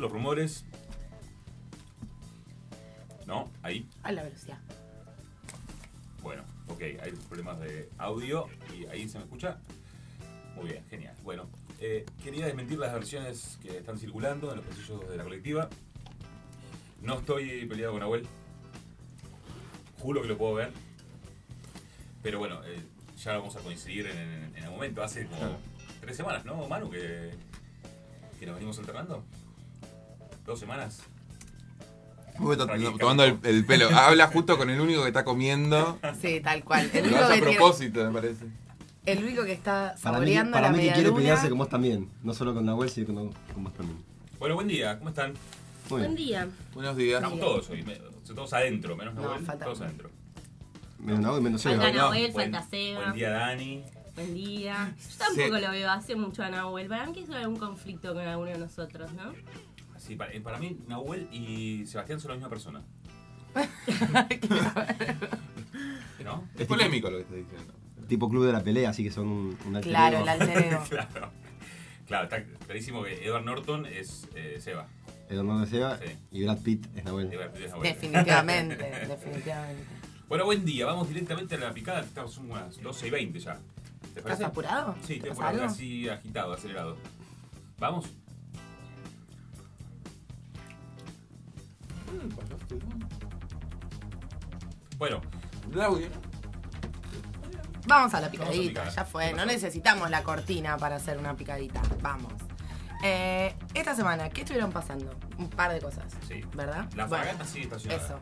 los rumores. ¿No? Ahí. A la velocidad. Bueno, ok, hay problemas de audio y ahí se me escucha. Muy bien, genial. Bueno, eh, quería desmentir las versiones que están circulando en los pasillos de la colectiva. No estoy peleado con Nahuel. Juro que lo puedo ver. Pero bueno, eh, ya vamos a coincidir en, en- en el momento. Hace como Claro. tres semanas, ¿no, Manu? Que, que nos venimos alternando. ¿Dos semanas? Uy, to- Raquel tomando el, el pelo. Habla justo con el único que está comiendo. Sí, tal cual. El único, hace a que tiene- propósito, me parece. el único que está Para mí, saboreando para la mí que quiere pelearse con vos también. No solo con Nahuel, sino con, con vos también. Bueno, buen día, ¿cómo están? Muy Buen día. Buenos días. Estamos todos hoy, me- todos adentro, menos No, Nahuel, falta todos adentro. Menos Nahuel, menos Falta. Nahuel, Buen- falta Seba. Buen día, Dani. Buen día. Yo tampoco lo veo hace mucho a Nahuel. Para mí que es algún conflicto con alguno de nosotros, ¿no? Sí, para, eh, para mí, Nahuel y Sebastián son la misma persona. ¿No? Es polémico lo que está diciendo. Tipo club de la pelea, así que son un, un alter Claro, ego. el alter ego. Claro. Claro, está clarísimo que Edward Norton es eh, Seba. El honor de Seba Sí. y Brad Pitt es Nahuel. Edward Pitt es Nahuel. Definitivamente, definitivamente. Bueno, buen día. Vamos directamente a la picada. que Estamos son unas 12 y 20 ya. ¿Te ¿Estás parece? apurado? Sí, estoy ¿Pasa apurado, algo? así agitado, acelerado. ¿Vamos? Bueno, El audio, Vamos a la a picadita, ya fue. ¿Qué No necesitamos la cortina para hacer una picadita. Vamos. Eh, esta semana, ¿qué estuvieron pasando? Un par de cosas. Sí. ¿Verdad? la Bueno, fragata sigue estacionada. Eso.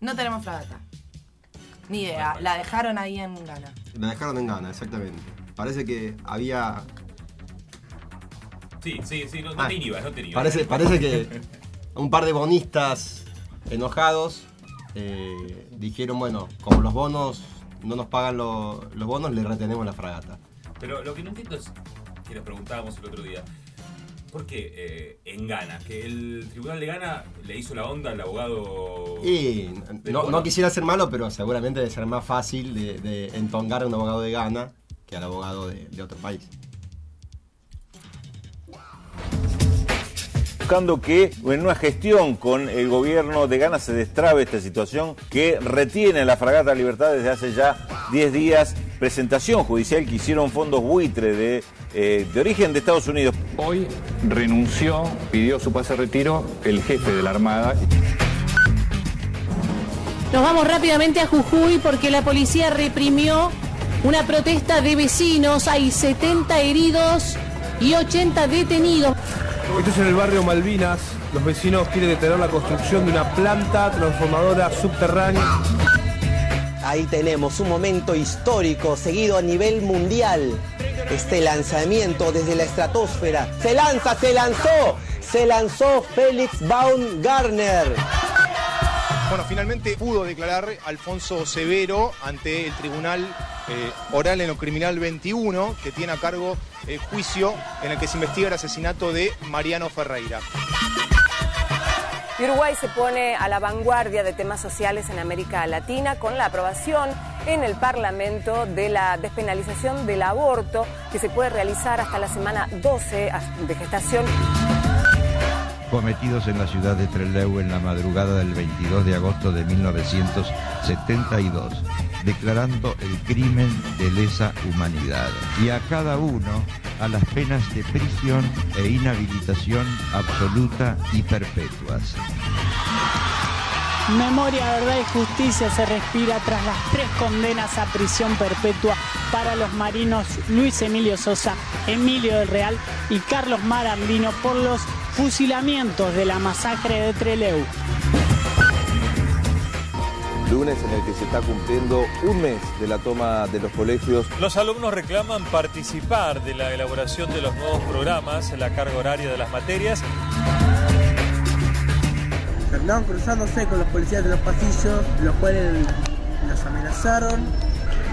No tenemos fragata. Ni idea. La dejaron ahí en Ghana. La dejaron en gana, exactamente. Parece que había. Sí, sí, sí, no, no Ah, te inhibas, no te inhibas. Parece, parece que un par de bonistas enojados eh, dijeron, bueno, como los bonos no nos pagan lo- los bonos, le retenemos la fragata. Pero lo que no entiendo es, que les preguntábamos el otro día, ¿por qué eh, en Ghana? Que el tribunal de Ghana le hizo la onda al abogado... Y no, quisiera ser malo, pero seguramente debe ser más fácil de, de entongar a un abogado de Ghana que al abogado de, de otro país. Buscando que en una gestión con el gobierno de Ghana se destrabe esta situación que retiene la fragata Libertad desde hace ya 10 días. Presentación judicial que hicieron fondos buitre de, eh, de origen de Estados Unidos. Hoy renunció, pidió su pase de retiro el jefe de la Armada. Nos vamos rápidamente a Jujuy porque la policía reprimió una protesta de vecinos. Hay 70 heridos y 80 detenidos. Esto es en el barrio Malvinas. Los vecinos quieren detener la construcción de una planta transformadora subterránea. Ahí tenemos un momento histórico seguido a nivel mundial. Este lanzamiento desde la estratosfera. Se lanza, se lanzó. Se lanzó Félix Baumgartner. Bueno, finalmente pudo declarar Alfonso Severo ante el Tribunal eh, Oral en lo Criminal 21, que tiene a cargo el juicio en el que se investiga el asesinato de Mariano Ferreira. Y Uruguay se pone a la vanguardia de temas sociales en América Latina con la aprobación en el Parlamento de la despenalización del aborto que se puede realizar hasta la semana 12 de gestación cometidos en la ciudad de Trelew en la madrugada del 22 de agosto de 1972, declarando el crimen de lesa humanidad y a cada uno a las penas de prisión e inhabilitación absoluta y perpetuas. Memoria, verdad y justicia se respira tras las tres condenas a prisión perpetua para los marinos Luis Emilio Sosa, Emilio del Real y Carlos Marandino por los fusilamientos de la masacre de Treleu. Lunes en el que se está cumpliendo un mes de la toma de los colegios. Los alumnos reclaman participar de la elaboración de los nuevos programas, en la carga horaria de las materias. Andaban cruzándose con los policías de los pasillos, los cuales los amenazaron.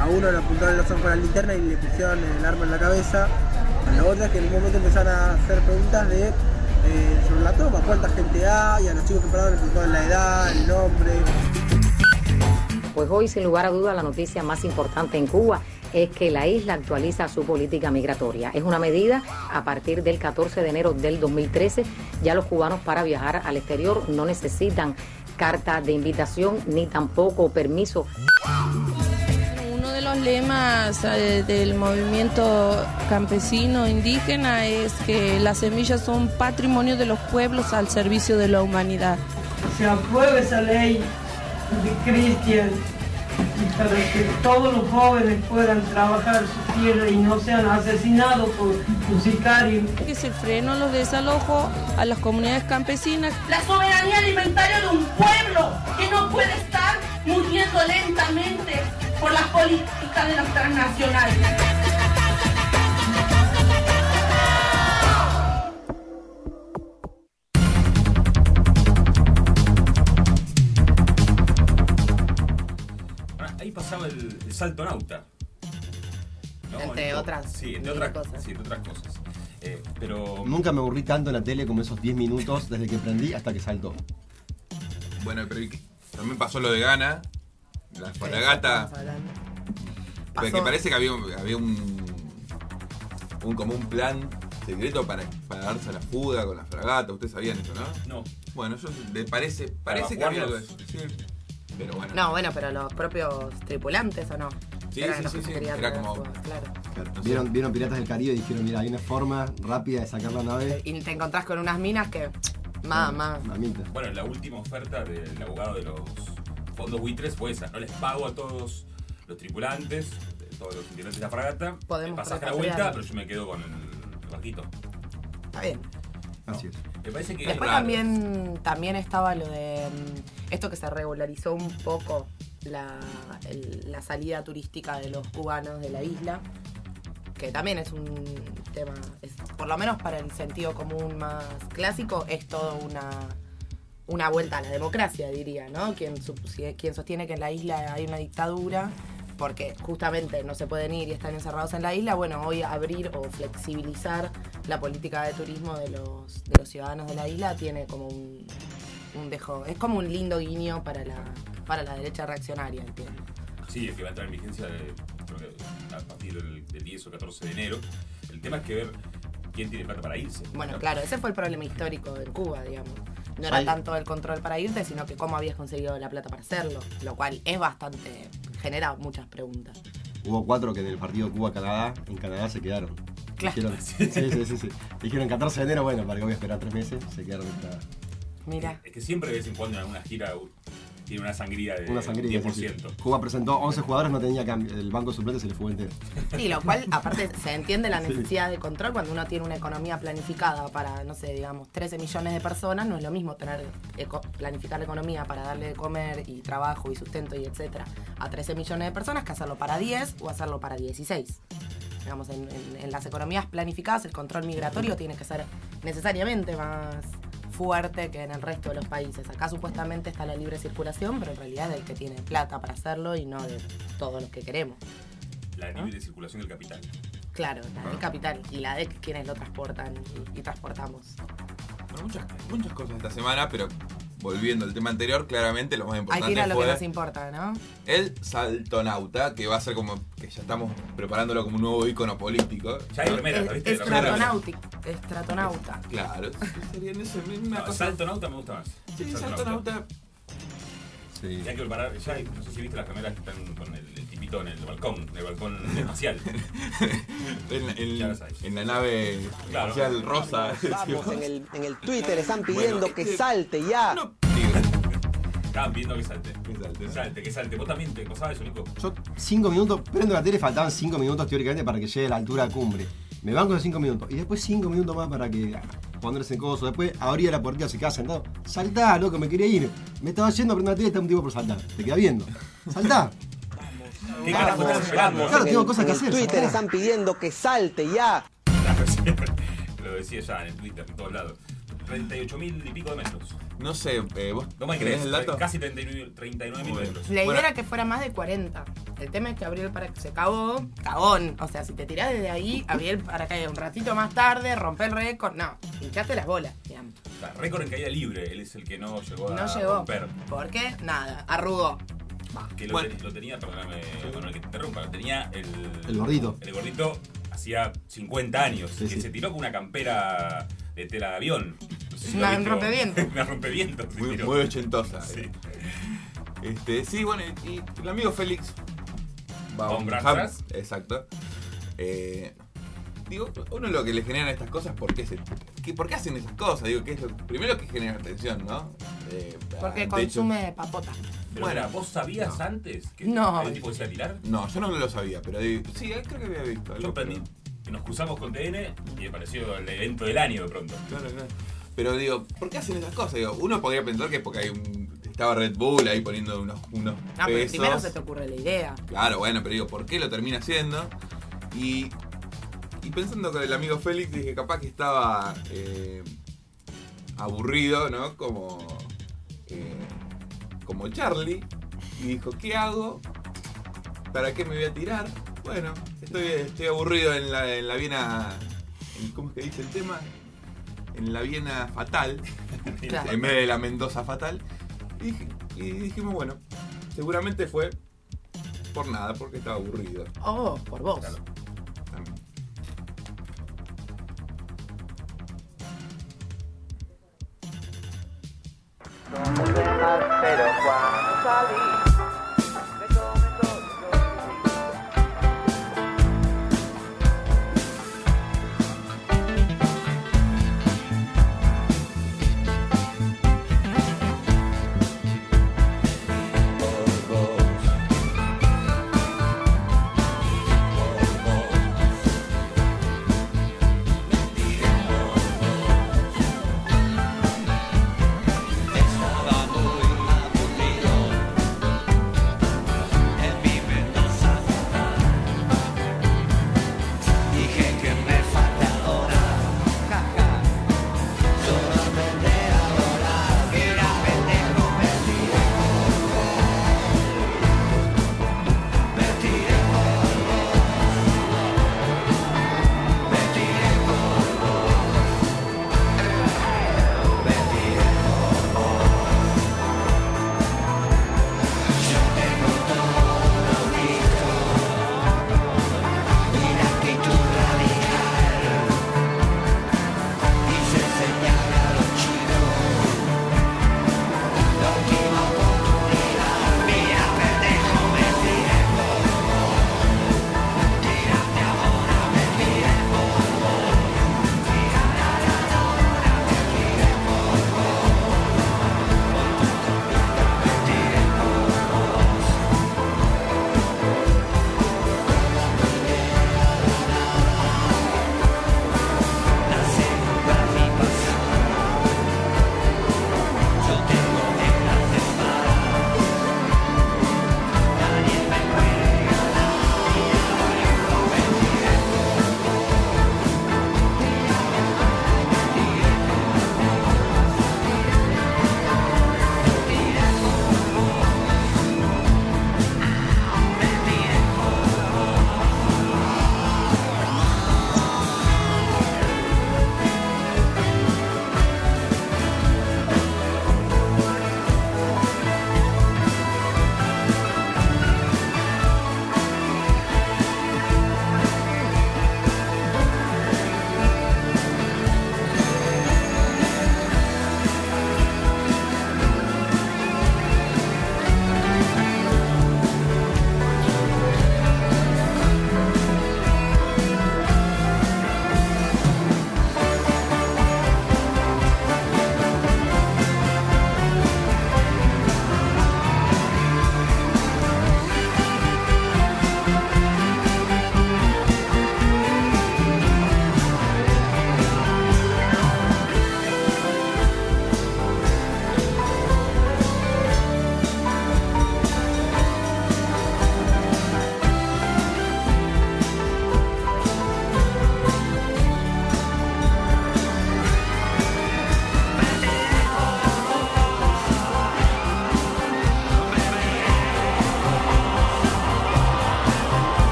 A uno le apuntaron los ojos con la linterna y le pusieron el arma en la cabeza. A la otra que en un momento empezaron a hacer preguntas de eh, sobre la toma, cuánta gente hay, a los chicos que pararon le preguntaron la edad, el nombre. Pues hoy, sin lugar a duda, la noticia más importante en Cuba es que la isla actualiza su política migratoria. Es una medida a partir del 14 de enero del 2013. Ya los cubanos para viajar al exterior no necesitan carta de invitación ni tampoco permiso. Uno de los lemas eh, del movimiento campesino indígena es que las semillas son patrimonio de los pueblos al servicio de la humanidad. Se apruebe esa ley de Cristian y para que todos los jóvenes puedan trabajar su tierra y no sean asesinados por un sicario. Que se freno los desalojos a las comunidades campesinas. La soberanía alimentaria de un pueblo que no puede estar muriendo lentamente por las políticas de las transnacionales. Ahí pasaba el, el salto nauta. ¿no? Entre otras Sí, entre otras cosas. Sí, entre otras cosas. Eh, pero. Nunca me aburrí tanto en la tele como esos 10 minutos desde que prendí hasta que saltó. Bueno, pero también pasó lo de Gana, la fragata. Pero que Pasó- parece que había, había un, un como un plan secreto para, para darse a la fuga con la fragata. Ustedes sabían eso, ¿no? No. Bueno, eso le parece, parece que había algo de eso. Sí. Pero bueno. No, bueno, pero los propios tripulantes o no. Sí, Eran sí, sí, sí. Era como- claro. Vieron, vieron Piratas del Caribe y dijeron, mira, hay una forma rápida de sacar la nave. Y te encontrás con unas minas que. Mamá. Mamita. Bueno, la última oferta del abogado de los fondos buitres fue esa. No les pago a todos los tripulantes, todos los integrantes de la fragata, Podemos el pasaje a la vuelta, pero yo me quedo con el barquito. Está bien. Así es. Me parece que es Después raro. también, también estaba lo de mm, esto que se regularizó un poco la, salida turística de los cubanos de la isla, que también es un tema, por lo menos para el sentido común más clásico, es todo una, una vuelta a la democracia, diría, ¿no? Quien, quien sostiene que en la isla hay una dictadura, porque justamente no se pueden ir y están encerrados en la isla, bueno, hoy abrir o flexibilizar la política de turismo de los, de los ciudadanos de la isla tiene como un, un dejo, es como un lindo guiño para la, para la derecha reaccionaria, entiendo. Sí, es que va a entrar en vigencia de, creo que a partir del, del 10 o 14 de enero. El tema es que ver quién tiene plata para irse. Bueno, ¿no? claro, ese fue el problema histórico en Cuba, digamos. No era Ay. tanto el control para irte, sino que cómo habías conseguido la plata para hacerlo, lo cual es bastante, genera muchas preguntas. Hubo cuatro que en el partido Cuba-Canadá, en Canadá se quedaron. Claro. Dijeron, sí, sí, sí, sí. Dijeron 14 de enero, bueno, para que voy a esperar tres meses, se quedaron esta- Mira. Es que siempre de vez en cuando en alguna gira Tiene una sangría de Una sangría. sí, 10%. sí. Cuba presentó 11 jugadores, no tenía cambio. El banco suplente se le fue entero. Sí, lo cual, aparte, se entiende la necesidad de control cuando uno tiene una economía planificada para, no sé, digamos, 13 millones de personas. No es lo mismo tener eco- planificar la economía para darle de comer y trabajo y sustento y etcétera a 13 millones de personas que hacerlo para 10 o hacerlo para 16. Digamos, en, en- en las economías planificadas el control migratorio tiene que ser necesariamente más fuerte que en el resto de los países. Acá supuestamente está la libre circulación, pero en realidad es el que tiene plata para hacerlo y no de todos los que queremos. La libre circulación del capital. Claro, la de capital y la de quienes lo transportan y, y transportamos. Muchas, muchas cosas esta semana, pero volviendo al tema anterior, claramente lo más Hay importante que ir a lo que fue nos importa, ¿no? el saltonauta, que va a ser como que ya estamos preparándolo como un nuevo icono político. Ya hay remeras, ¿la viste? Estratonauta. Claro, sería en ese misma No, cosa. Saltonauta me gusta más. Sí, saltonauta. Y hay que preparar, ya hay- no sé si viste las cameras que están con el, en el balcón, en el balcón espacial. En, la nave Claro. espacial rosa. Vamos, en el, en el Twitter están pidiendo que salte ya. Estaban pidiendo que salte. Que salte, salte, que salte. ¿Vos también te pasaba eso, Nico? Yo, 5 minutos, prendo la tele, faltaban 5 minutos teóricamente para que llegue a la altura cumbre. Me banco esos 5 minutos. Y después 5 minutos más para que ponerse en coso. Después abría la puerta, se queda sentado. Saltá, loco, me quería ir. Me estaba yendo a prender la tele y está un tipo por saltar. Te queda viendo. Saltá. ¿Qué carajo estás esperando? Claro, en tengo cosas que en hacer, Twitter saltá. están pidiendo que salte ya. Lo decía ya en el Twitter, en todos lados. 38 mil y pico de metros. No sé, eh, vos No me crees, el dato. casi 39 39 mil metros. La idea Bueno. era que fuera más de 40. El tema es que abrió el paracaídas. Se cagó, cagón. O sea, si te tirás desde ahí, abrí el paracaídas un ratito más tarde, romper el récord. No, hinchaste las bolas, digamos. O sea, récord en caída libre, él es el que no llegó a No llegó. romper. ¿Por qué? Nada, arrugó. Que lo, Bueno. ten- lo tenía, perdóname, Manuel, que te interrumpa, lo tenía el, El gordito. El gordito hacía 50 años, Sí, que sí. se tiró con una campera de tela de avión. No sé si Una rompeviento. una rompeviento. Muy, muy ochentosa. Sí. Este, sí, bueno, y, y el amigo Félix va a un hub, Exacto. Eh, digo, uno lo que le generan estas cosas, ¿por qué, se, qué- ¿por qué hacen esas cosas? Digo, que es lo primero que genera atención, ¿no? Eh, Porque de hecho- consume papota. Pero Bueno, ¿vos sabías no. antes que No. el tipo decía tirar? No, yo no lo sabía, pero sí, creo que había visto. algo, Yo aprendí. Nos cruzamos con TN y me pareció el evento del año de pronto. Claro, claro. Pero digo, ¿por qué hacen esas cosas? Digo, uno podría pensar que es porque hay un, estaba Red Bull ahí poniendo unos, unos Ah, pero pesos. primero se te ocurre la idea. Claro, bueno, pero digo, ¿por qué lo termina haciendo? Y, y pensando con el amigo Félix, dije, capaz que estaba eh, aburrido, ¿no? Como, como Charlie. Y dijo, ¿qué hago? ¿Para qué me voy a tirar? Bueno, estoy, estoy aburrido en la, en la Viena... en- ¿Cómo es que dice el tema? En la Viena fatal. Claro. En vez de la Mendoza fatal. Y, y dijimos, bueno, seguramente fue por nada, porque estaba aburrido. Oh, por vos. También. Salí,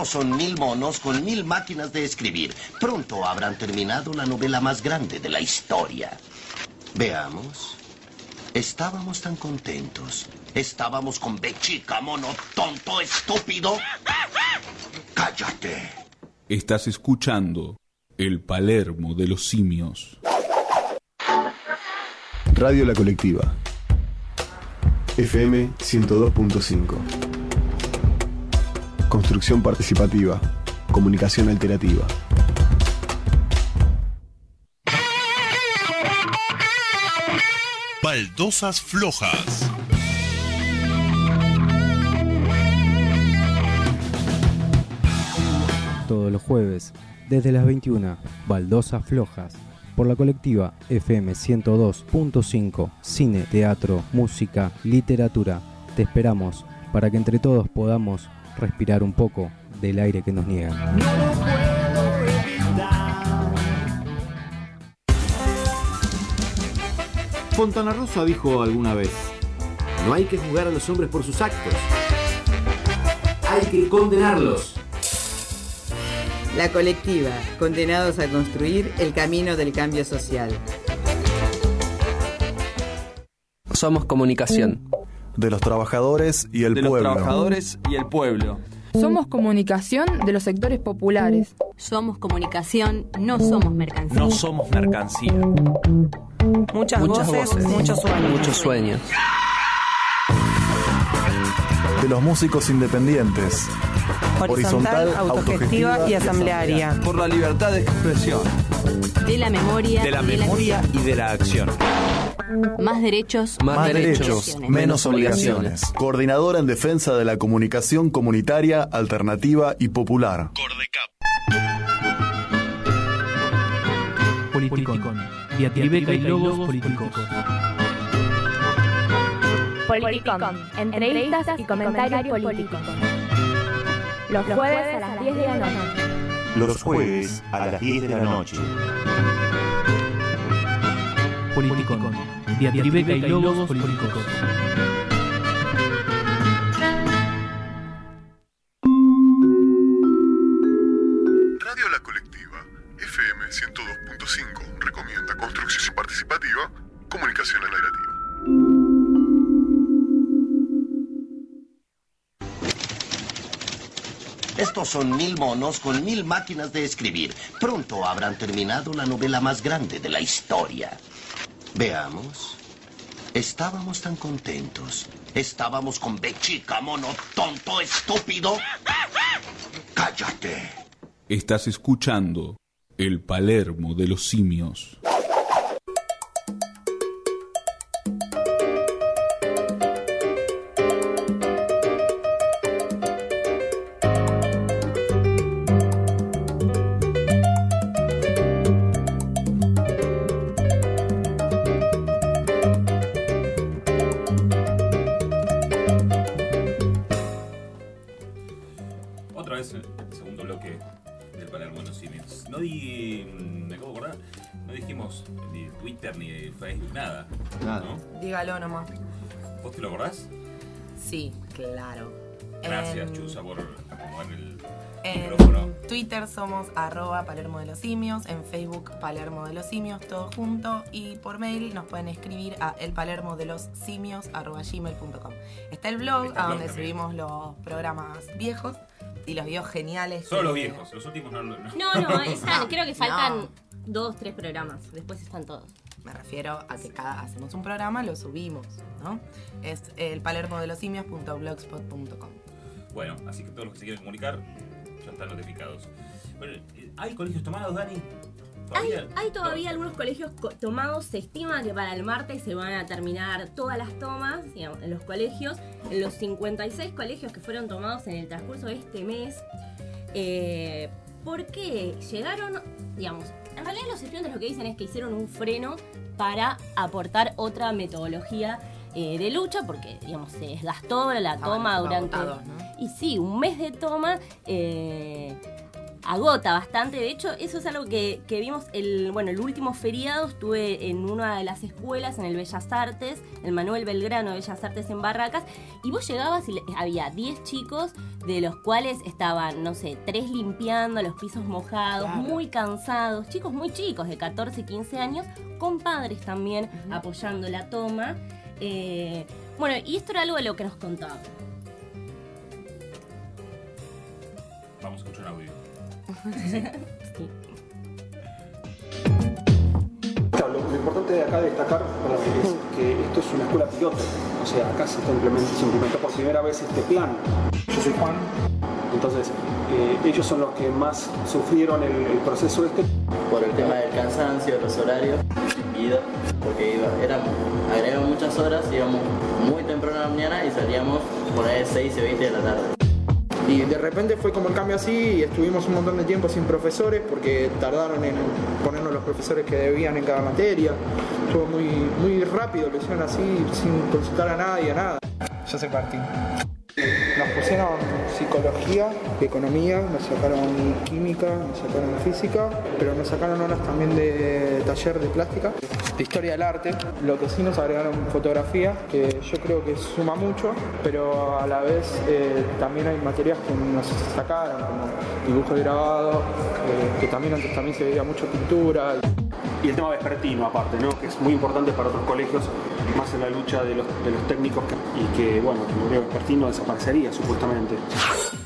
Estos son mil monos con mil máquinas de escribir. Pronto habrán terminado la novela más grande de la historia. Veamos. Estábamos tan contentos. Estábamos con B chica, mono tonto, estúpido. Cállate. Estás escuchando el Palermo de los simios. Radio La Colectiva. FM 102.5. Construcción participativa. Comunicación alternativa. Baldosas flojas. Todos los jueves, desde las 21, Baldosas Flojas, por la colectiva FM 102.5, cine, teatro, música, literatura. Te esperamos para que entre todos podamos respirar un poco del aire que nos niegan. Fontana Rosa dijo alguna vez, no hay que juzgar a los hombres por sus actos, hay que condenarlos. La colectiva, condenados a construir el camino del cambio social. Somos comunicación. De los trabajadores y el de los pueblo. trabajadores y el pueblo. Somos comunicación de los sectores populares. Somos comunicación, no somos mercancía. No somos mercancía. Muchas, voces, muchos sueños. Muchos sueños. De los músicos independientes. Horizontal, autogestiva y asamblearia. Por la libertad de expresión. De la memoria. De la memoria y de la acción. Más derechos. Más, derechos, menos obligaciones. Coordinadora en defensa de la comunicación comunitaria, alternativa y popular. Politicón. Diatribeca y logos políticos. Politicón. Entrevistas y comentarios políticos. Los jueves a las 10 de la noche. Los jueves a las 10 de la noche. Politicón. Diatribeca y logos políticos. Son mil monos con mil máquinas de escribir. Pronto habrán terminado la novela más grande de la historia. Veamos. Estábamos tan contentos. Estábamos con B chica, mono tonto, estúpido. Cállate. Estás escuchando el Palermo de los simios. ¿Vos te lo acordás? Sí, claro. Gracias, En- Chusa, por acomodar el En micrófono. Twitter somos arroba Palermo de los Simios, en Facebook Palermo de los Simios, todo junto, y por mail nos pueden escribir a elpalermodelosimios arroba gmail.com. Está el blog, Está el a blog donde también. subimos los programas viejos y los videos geniales. Solo los viejos, los últimos no. No, No, no, están, creo que faltan No. dos, tres programas. Después están todos. Me refiero a que cada hacemos un programa, lo subimos, ¿no? Es el palermodelosimios.blogspot.com. Bueno, así que todos los que se quieren comunicar ya están notificados. Bueno, eh, ¿hay colegios tomados, Dani? Hay, ¿Todavía? hay todavía algunos colegios co- tomados. Se estima que para el martes se van a terminar todas las tomas digamos, en los colegios. En los 56 colegios que fueron tomados en el transcurso de este mes. Eh, ¿Por qué llegaron? Digamos, en realidad los estudiantes lo que dicen es que hicieron un freno para aportar otra metodología eh, de lucha, porque digamos se desgastó la toma durante. agotados, ¿no? Y sí, un mes de toma. eh, agota bastante. De hecho, eso es algo que, que vimos el, bueno, el último feriado. Estuve en una de las escuelas, en el Bellas Artes, el Manuel Belgrano de Bellas Artes en Barracas, y vos llegabas y había 10 chicos, de los cuales estaban, no sé, tres limpiando los pisos mojados, Claro. muy cansados, chicos muy chicos, de 14, 15 años, con padres también apoyando la toma. Eh, bueno, y esto era algo de lo que nos contaba. Vamos a escuchar un lo, importante de acá destacar es que esto es una escuela piloto, o sea, acá se, se implementó por primera vez este plan. Yo soy Juan, entonces eh, ellos son los que más sufrieron el, proceso este. por el tema del cansancio, los horarios, ido, porque iba, agregamos muchas horas, íbamos muy temprano a la mañana y salíamos por ahí 6 y 20 de la tarde. Y de repente fue como el cambio así y estuvimos un montón de tiempo sin profesores porque tardaron en ponernos los profesores que debían en cada materia. Fue muy, muy rápido, lo hicieron así, sin consultar a nadie, a nada. Yo soy Martín. Nos pusieron psicología, economía, nos sacaron química, nos sacaron física, pero nos sacaron horas también de taller de plástica, de historia del arte. Lo que sí nos agregaron fotografía, que yo creo que suma mucho, pero a la vez eh, también hay materias que nos sacaron, como dibujo y grabado, eh, que también antes también se veía mucho pintura. Y el tema vespertino aparte, ¿no? que es muy importante para otros colegios, más en la lucha de los, técnicos y que, bueno, que el vespertino desaparecería supuestamente.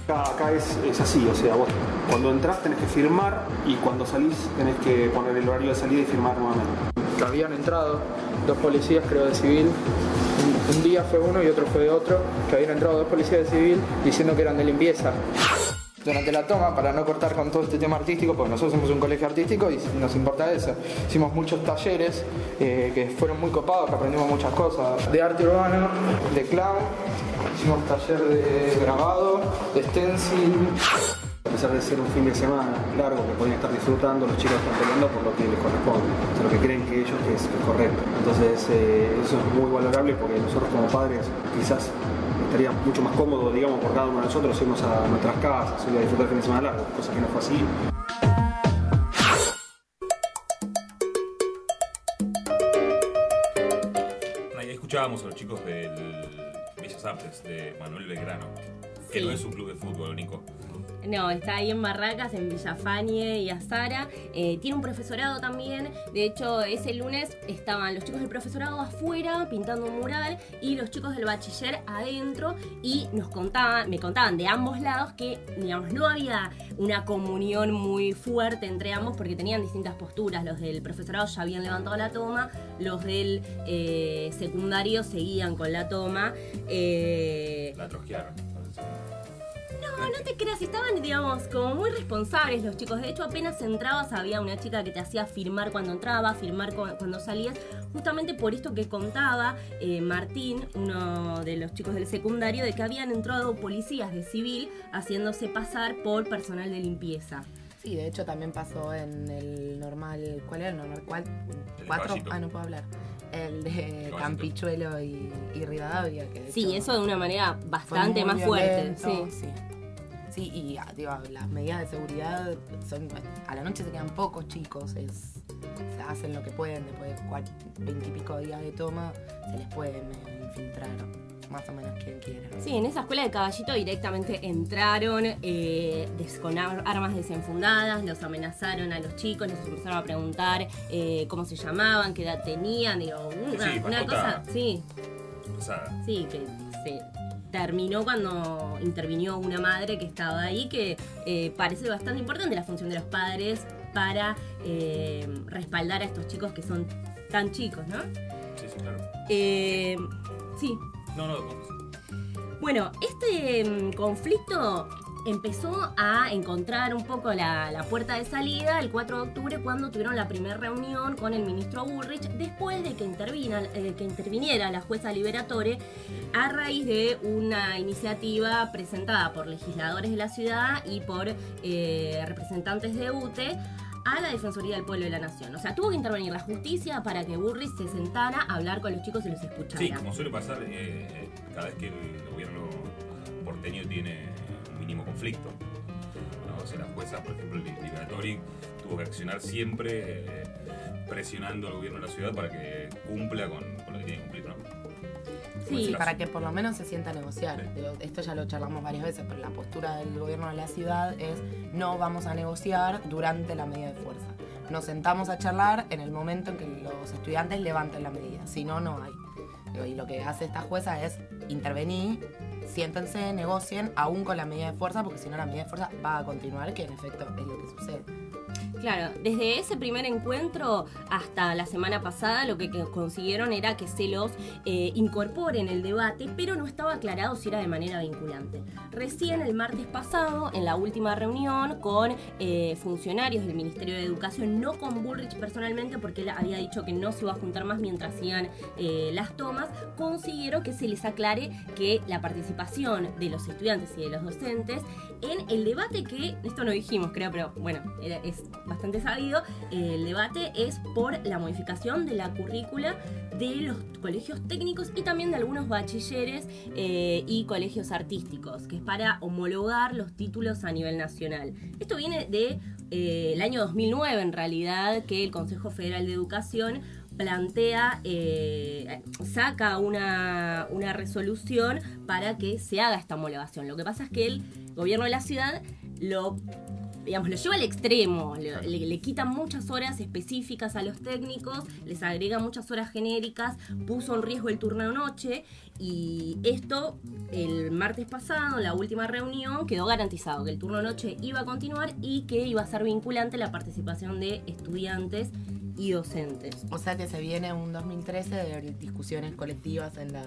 Acá, es, así, o sea, vos cuando entras tenés que firmar y cuando salís tenés que poner el horario de salida y firmar nuevamente. habían entrado dos policías, creo, de civil. Un, un día fue uno y otro fue de otro, que habían entrado dos policías de civil diciendo que eran de limpieza. Durante la toma, para no cortar con todo este tema artístico, porque nosotros somos un colegio artístico y nos importa eso, hicimos muchos talleres eh, que fueron muy copados, que aprendimos muchas cosas, de arte urbano, de clown, hicimos taller de grabado, de stencil, A pesar de ser un fin de semana largo que podían estar disfrutando, los chicos están peleando por lo que les corresponde, o lo que creen que ellos es correcto. Entonces eh, eso es muy valorable porque nosotros como padres quizás estaría mucho más cómodo, digamos, por cada uno de nosotros irnos a nuestras casas, ir a disfrutar el fin de semana largo, cosa que no fue así. Ahí escuchábamos a los chicos del Bellas Artes de Manuel Belgrano, que Sí. no es un club de fútbol, Nico. No, está ahí en Barracas, en Villafañe y Azara. Eh, tiene un profesorado también. De hecho, ese lunes estaban los chicos del profesorado afuera pintando un mural y los chicos del bachiller adentro. Y nos contaban, me contaban de ambos lados que, digamos, no había una comunión muy fuerte entre ambos porque tenían distintas posturas. Los del profesorado ya habían levantado la toma, los del eh, secundario seguían con la toma. Eh, La trosquearon. No, no te creas, estaban, digamos, como muy responsables los chicos. De hecho, apenas entrabas había una chica que te hacía firmar cuando entrabas, firmar cu- cuando salías, justamente por esto que contaba eh, Martín, uno de los chicos del secundario, de que habían entrado policías de civil haciéndose pasar por personal de limpieza. Sí, de hecho también pasó en el normal. ¿Cuál era el normal? ¿Cuál? El ¿Cuatro? Caballito. Ah, no puedo hablar. El de. Campichuelo y, y Rivadavia. Que Sí, hecho eso de una manera bastante más fuerte. Sí. sí. Sí, y ah, digo, las medidas de seguridad son. A la noche se quedan pocos chicos, es, se hacen lo que pueden, después de veintipico días de toma, se les puede medio infiltrar más o menos quien quiera. Sí, en esa escuela de caballito directamente entraron eh, con ar- armas desenfundadas, los amenazaron a los chicos, les empezaron a preguntar eh, cómo se llamaban, qué edad tenían, digo, una, Sí, una mascota. cosa, sí, Pesada. sí, que se terminó cuando intervinió una madre que estaba ahí, que eh, parece bastante importante la función de los padres para eh, respaldar a estos chicos que son tan chicos, ¿no? Sí, sí, claro. Eh, sí, No, no, no. bueno, este mm, conflicto empezó a encontrar un poco la, la puerta de salida el 4 de octubre cuando tuvieron la primera reunión con el ministro Bullrich después de que, intervina, eh, que interviniera la jueza Liberatore a raíz de una iniciativa presentada por legisladores de la ciudad y por eh, representantes de UTE a la Defensoría del Pueblo de la Nación. O sea, tuvo que intervenir la justicia para que Bullrich se sentara a hablar con los chicos y los escuchara. Sí, como suele pasar eh, cada vez que el gobierno porteño tiene un mínimo conflicto. ¿no? sé, la jueza, por ejemplo, Liberatori tuvo que accionar siempre eh, presionando al gobierno de la ciudad para que cumpla con, con lo que tiene que cumplir. Sí, para que por lo menos se sienta a negociar. Digo, Esto ya lo charlamos varias veces, pero la postura del gobierno de la ciudad es no vamos a negociar durante la medida de fuerza. Nos sentamos a charlar en el momento en que los estudiantes levanten la medida, si no, no hay. Digo, Y lo que hace esta jueza es intervenir, siéntense, negocien, aún con la medida de fuerza, porque si no la medida de fuerza va a continuar, que en efecto es lo que sucede. Claro, desde ese primer encuentro hasta la semana pasada lo que consiguieron era que se los eh, incorpore en el debate, pero no estaba aclarado si era de manera vinculante. Recién el martes pasado, en la última reunión con eh, funcionarios del Ministerio de Educación, no con Bullrich personalmente, porque él había dicho que no se iba a juntar más mientras sigan eh, las tomas, consiguieron que se les aclare que la participación de los estudiantes y de los docentes en el debate que, esto no dijimos creo, pero bueno, es sabido, eh, el debate es por la modificación de la currícula de los colegios técnicos y también de algunos bachilleres eh, y colegios artísticos, que es para homologar los títulos a nivel nacional. Esto viene de eh, año 2009 en realidad, que el Consejo Federal de Educación plantea, eh, saca una, una resolución para que se haga esta homologación. Lo que pasa es que el gobierno de la ciudad lo digamos, lo lleva al extremo, le, le- le quita muchas horas específicas a los técnicos, les agrega muchas horas genéricas, puso en riesgo el turno de noche y esto el martes pasado, en la última reunión, quedó garantizado que el turno de noche iba a continuar y que iba a ser vinculante la participación de estudiantes y docentes. O sea que se viene un 2013 de discusiones colectivas en las,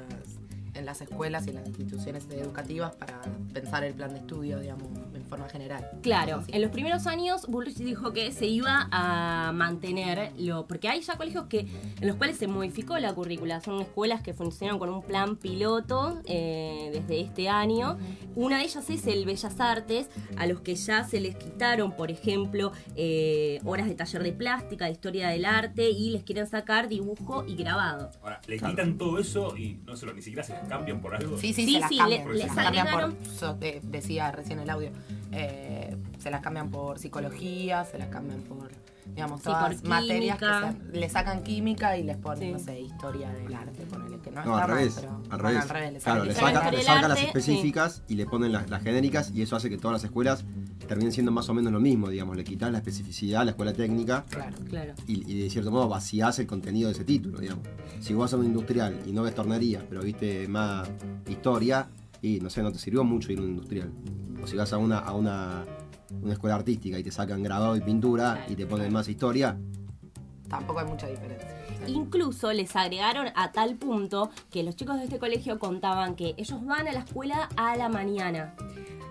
en las escuelas y en las instituciones educativas para pensar el plan de estudio, digamos, forma general. Claro, en los primeros años Bullrich dijo que se iba a mantener, lo, porque hay ya colegios que en los cuales se modificó la currícula, son escuelas que funcionan con un plan piloto eh, desde este año. Una de ellas es el Bellas Artes, a los que ya se les quitaron, por ejemplo, eh, horas de taller de plástica, de historia del arte y les quieren sacar dibujo y grabado. Ahora, le quitan todo eso y no se lo ni siquiera se cambian por algo. Sí, sí, Sí, se las sí, cambian. le- se les cambian agregaron- por, decía recién el audio, eh, se las cambian por psicología, se las cambian por, digamos, Sí, todas por materias que se- le sacan química y les ponen, no sé, historia del arte, ponele que no, No, está al mal, revés. pero- al bueno, revés. al revés, claro, le historia sacan, le sacan las específicas y le ponen las, las genéricas y eso hace que todas las escuelas terminen siendo más o menos lo mismo, digamos. Le quitas la especificidad a la escuela técnica Claro, claro. y, y de cierto modo vacías el contenido de ese título, digamos. Si vos vas a un industrial y no ves tornería, pero viste más historia, y no sé, no te sirvió mucho ir a un industrial. O si vas a una, a una, una escuela artística y te sacan grabado y pintura y te ponen más historia, Tampoco hay mucha diferencia. Incluso les agregaron a tal punto que los chicos de este colegio contaban que ellos van a la escuela a la mañana.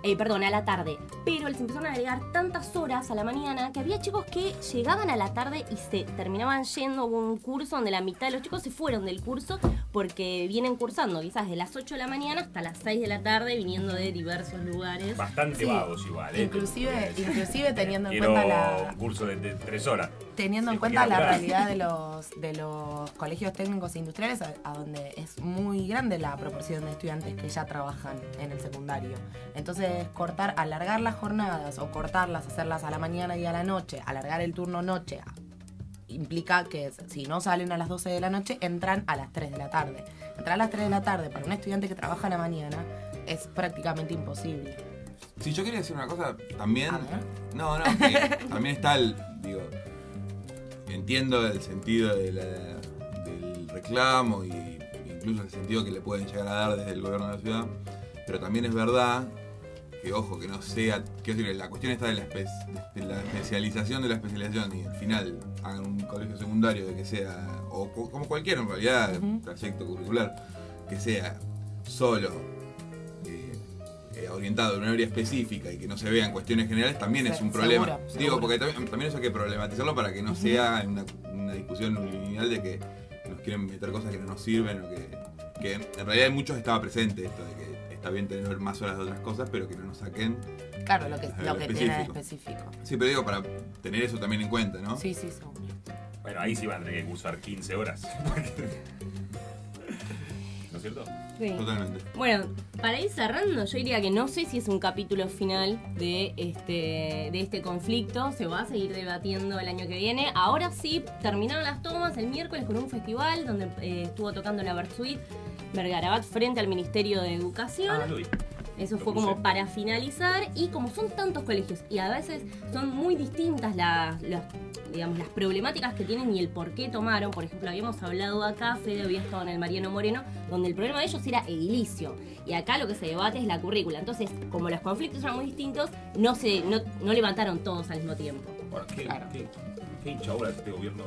Eh, perdón, a la tarde. Pero les empezaron a agregar tantas horas a la mañana que había chicos que llegaban a la tarde y se terminaban yendo a un curso donde la mitad de los chicos se fueron del curso porque vienen cursando quizás de las 8 de la mañana hasta las 6 de la tarde viniendo de diversos lugares. Bastante Sí. vagos igual, ¿eh? Inclusive, inclusive teniendo en cuenta la, un curso de, de tres horas. teniendo en cuenta la realidad de los, de los colegios técnicos e industriales, a, a donde es muy grande la proporción de estudiantes que ya trabajan en el secundario. Entonces, cortar, alargar las jornadas o cortarlas, hacerlas a la mañana y a la noche, alargar el turno noche, implica que si no salen a las 12 de la noche, entran a las 3 de la tarde. Entrar a las 3 de la tarde para un estudiante que trabaja a la mañana es prácticamente imposible. Si yo quería decir una cosa, también. No, no, que también está el. Digo. Entiendo el sentido de la- del reclamo y incluso el sentido que le pueden llegar a dar desde el gobierno de la ciudad. Pero también es verdad que, ojo, que no sea. Quiero decir, la cuestión está de la, espe- de la especialización de la especialización y al final hagan un colegio secundario de que sea. O co- como cualquiera en realidad, trayecto curricular, que sea solo eh, orientado en un área específica y que no se vean cuestiones generales también es un problema. seguro, Digo, seguro. porque también, también eso hay que problematizarlo para que no sea una, una discusión unilineal de que nos quieren meter cosas que no nos sirven o que, que en realidad en muchos estaba presente esto de que está bien tener más horas de otras cosas, pero que no nos saquen Claro, lo que, a lo que tiene de específico. Sí, pero digo, para tener eso también en cuenta, ¿no? Sí, sí, seguro. Bueno, ahí sí van a tener que cursar 15 horas. ¿No es cierto? Sí. Totalmente. Bueno, para ir cerrando, yo diría que no sé si es un capítulo final de este, de este conflicto. Se va a seguir debatiendo el año que viene. Ahora sí, terminaron las tomas el miércoles con un festival donde eh, estuvo tocando la Versuit Vergarabat frente al Ministerio de Educación. Ah, lo vi. Eso fue como para finalizar y como son tantos colegios y a veces son muy distintas las, las, digamos, las problemáticas que tienen y el por qué tomaron. Por ejemplo, habíamos hablado acá, Fede había estado en el Mariano Moreno, donde el problema de ellos era edilicio. Y acá lo que se debate es la currícula. Entonces, como los conflictos eran muy distintos, no, se, no, no levantaron todos al mismo tiempo. Bueno, qué, qué, qué hincha ahora este gobierno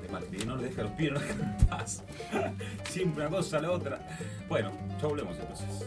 de Macri. No le deja a los pibes, no le deja paz. Siempre una cosa, la otra. Bueno, ya volvemos entonces.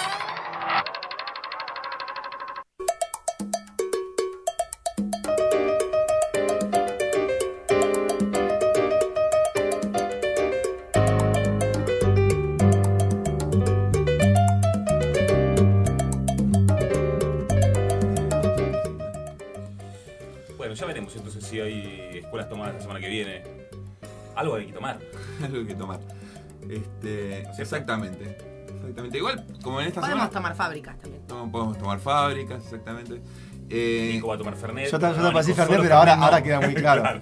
Tomar. Algo que tomar. Este, exactamente. Exactamente. Igual, como en esta Podemos semana. tomar fábricas también. tom- Podemos tomar fábricas, exactamente. Eh, Nico va a tomar Fernet. Yo yo te No, pasé Fernet, pero ahora, no. ahora queda muy claro.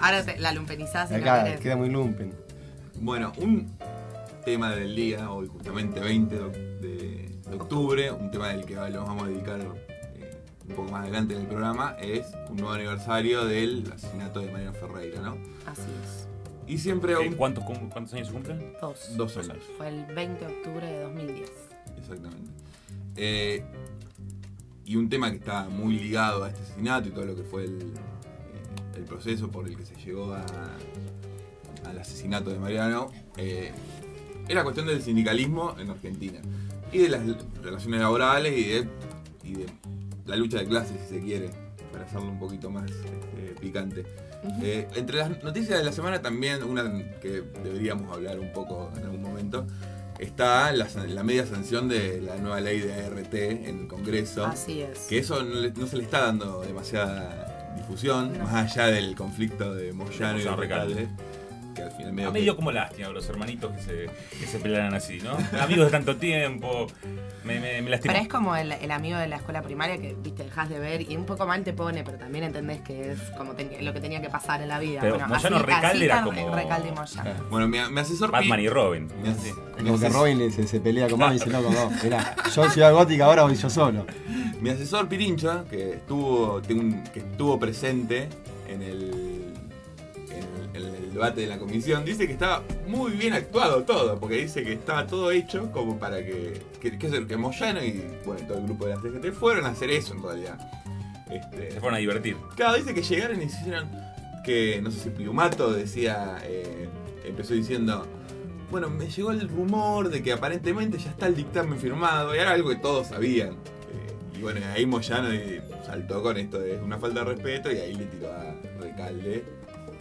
Ahora te- la lumpenizás y no Acá querés. queda muy lumpen. Bueno, un tema del día, hoy justamente 20 de, de octubre, un tema del que lo vamos a dedicar eh, un poco más adelante en el programa, es un nuevo aniversario del asesinato de Mariano Ferreira, ¿no? Así es. Y siempre... ¿Cuántos, cum- ¿Cuántos años se cumplen? Dos. Dos años. Fue el 20 de octubre de 2010. Exactamente. Eh, y un tema que está muy ligado a este asesinato y todo lo que fue el, eh, el proceso por el que se llegó a- al asesinato de Mariano, eh, es la cuestión del sindicalismo en Argentina. Y de las relaciones laborales y de, y de la lucha de clases, si se quiere, para hacerlo un poquito más este, picante. Eh, entre las noticias de la semana también, una que deberíamos hablar un poco en algún momento, está la, san- la media sanción de la nueva ley de ART en el Congreso. Así es. Que eso no, le- no se le está dando demasiada difusión, más allá del conflicto de Moyano y Moyano Recalde. Final medio A que- medio como lástima los hermanitos que se, que se pelean así, ¿no? Amigos de tanto tiempo. Me, me, me lastima. Pero es como el, el amigo de la escuela primaria que, viste, dejas de ver y un poco mal te pone, pero también entendés que es como ten- lo que tenía que pasar en la vida. Pero bueno, Moyano así- Recalde así era como- Recalde y Moyano. Bueno, mi, mi asesor Batman y Robin. Como que Robin se, se pelea con vos y dice, no, con vos. Mirá, yo Ciudad Gótica ahora voy yo solo. Mi asesor Pirincha, que estuvo, que estuvo presente en el debate de la comisión, dice que estaba muy bien actuado todo, porque dice que estaba todo hecho como para que, que, que, que Moyano y bueno, todo el grupo de la CGT fueron a hacer eso en realidad. Este, Se fueron a divertir. Claro, dice que llegaron y hicieron que, no sé si Piumato decía, eh, empezó diciendo, bueno, me llegó el rumor de que aparentemente ya está el dictamen firmado, y era algo que todos sabían. Eh, y bueno, ahí Moyano eh, saltó con esto de una falta de respeto y ahí le tiró a Recalde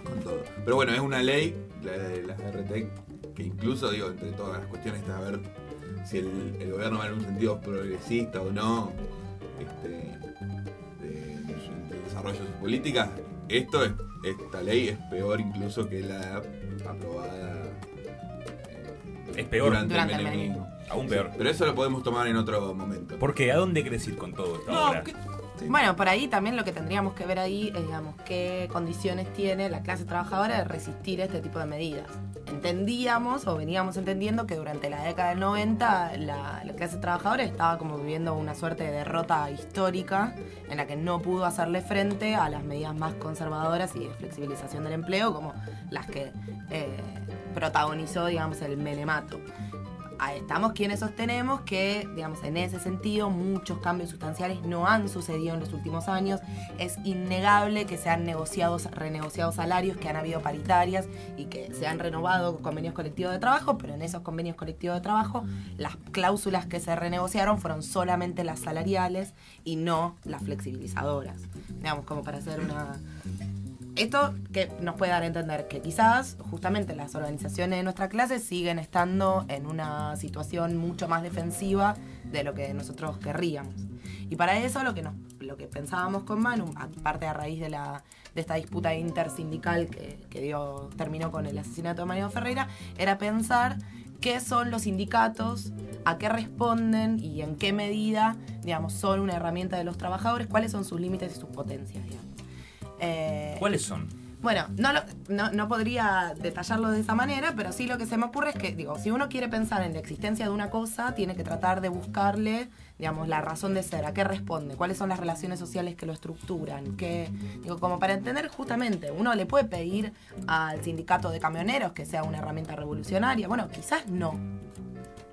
con todo. Pero bueno, es una ley, la de las RT, que incluso, digo, entre todas las cuestiones está a ver si el, el gobierno va en un sentido progresista o no. Este, de, de desarrollo de sus políticas, esto es, esta ley es peor incluso que la aprobada eh, Es peor. durante, Durante el el menemismo. Aún peor. Sí, pero eso lo podemos tomar en otro momento. ¿Por qué? ¿A dónde querés ir con todo esto ahora? Bueno, por ahí también lo que tendríamos que ver ahí es, digamos, qué condiciones tiene la clase trabajadora de resistir este tipo de medidas. Entendíamos o veníamos entendiendo que durante la década del 90 la, la clase trabajadora estaba como viviendo una suerte de derrota histórica en la que no pudo hacerle frente a las medidas más conservadoras y de flexibilización del empleo como las que eh, protagonizó, digamos, el menemato. Estamos quienes sostenemos que, digamos, en ese sentido, muchos cambios sustanciales no han sucedido en los últimos años. Es innegable que se han negociado, renegociado salarios, que han habido paritarias y que se han renovado convenios colectivos de trabajo, pero en esos convenios colectivos de trabajo las cláusulas que se renegociaron fueron solamente las salariales y no las flexibilizadoras. Digamos, como para hacer una, esto que nos puede dar a entender que quizás justamente las organizaciones de nuestra clase siguen estando en una situación mucho más defensiva de lo que nosotros querríamos. Y para eso lo que, nos, lo que pensábamos con Manu, aparte a raíz de, la, de esta disputa intersindical que, que dio, terminó con el asesinato de Mario Ferreira, era pensar qué son los sindicatos, a qué responden y en qué medida, digamos, son una herramienta de los trabajadores, cuáles son sus límites y sus potencias. Eh, ¿Cuáles son? bueno, no, lo- no, no podría detallarlo de esa manera, pero sí lo que se me ocurre es que, digo, si uno quiere pensar en la existencia de una cosa, tiene que tratar de buscarle, digamos, la razón de ser, a qué responde, cuáles son las relaciones sociales que lo estructuran, que, digo, como para entender justamente, uno le puede pedir al sindicato de camioneros que sea una herramienta revolucionaria, bueno, quizás no.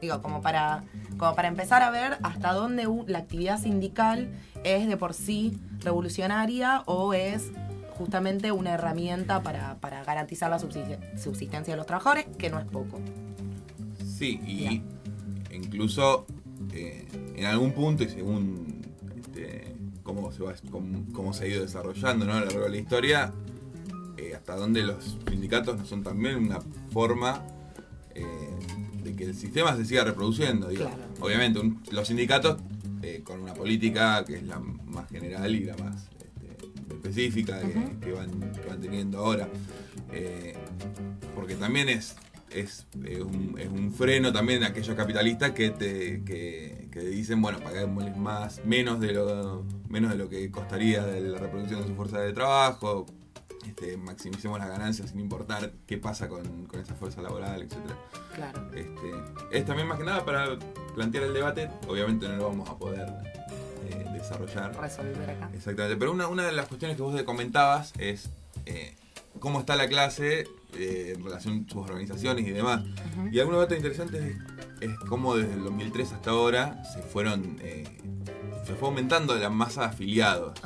Digo, como para, como para empezar a ver hasta dónde la actividad sindical es de por sí revolucionaria o es justamente una herramienta para, para garantizar la subsisten- subsistencia de los trabajadores, que no es poco. Sí, y incluso eh, en algún punto y según este, cómo, se va, cómo, cómo se ha ido desarrollando ¿no? a lo largo de la historia, eh, hasta donde los sindicatos no son también una forma eh, que el sistema se siga reproduciendo. digo. Obviamente, un- los sindicatos eh, con una política que es la más general y la más este, específica que, que van, que van teniendo ahora. Eh, porque también es, es, eh, un, es un freno también de aquellos capitalistas que te que, que dicen, bueno, paguemos más, menos de lo menos de lo que costaría de la reproducción de su fuerza de trabajo, este, maximicemos las ganancias sin importar qué pasa con, con esa fuerza laboral, etcétera. Claro. Este, es también más que nada para plantear el debate, obviamente no lo vamos a poder eh, desarrollar. Resolver acá. Exactamente, pero una, una de las cuestiones que vos comentabas es eh, cómo está la clase eh, en relación a sus organizaciones y demás. Y algunos datos interesantes es, es cómo desde el 2003 hasta ahora se fueron se fue aumentando la masa de afiliados.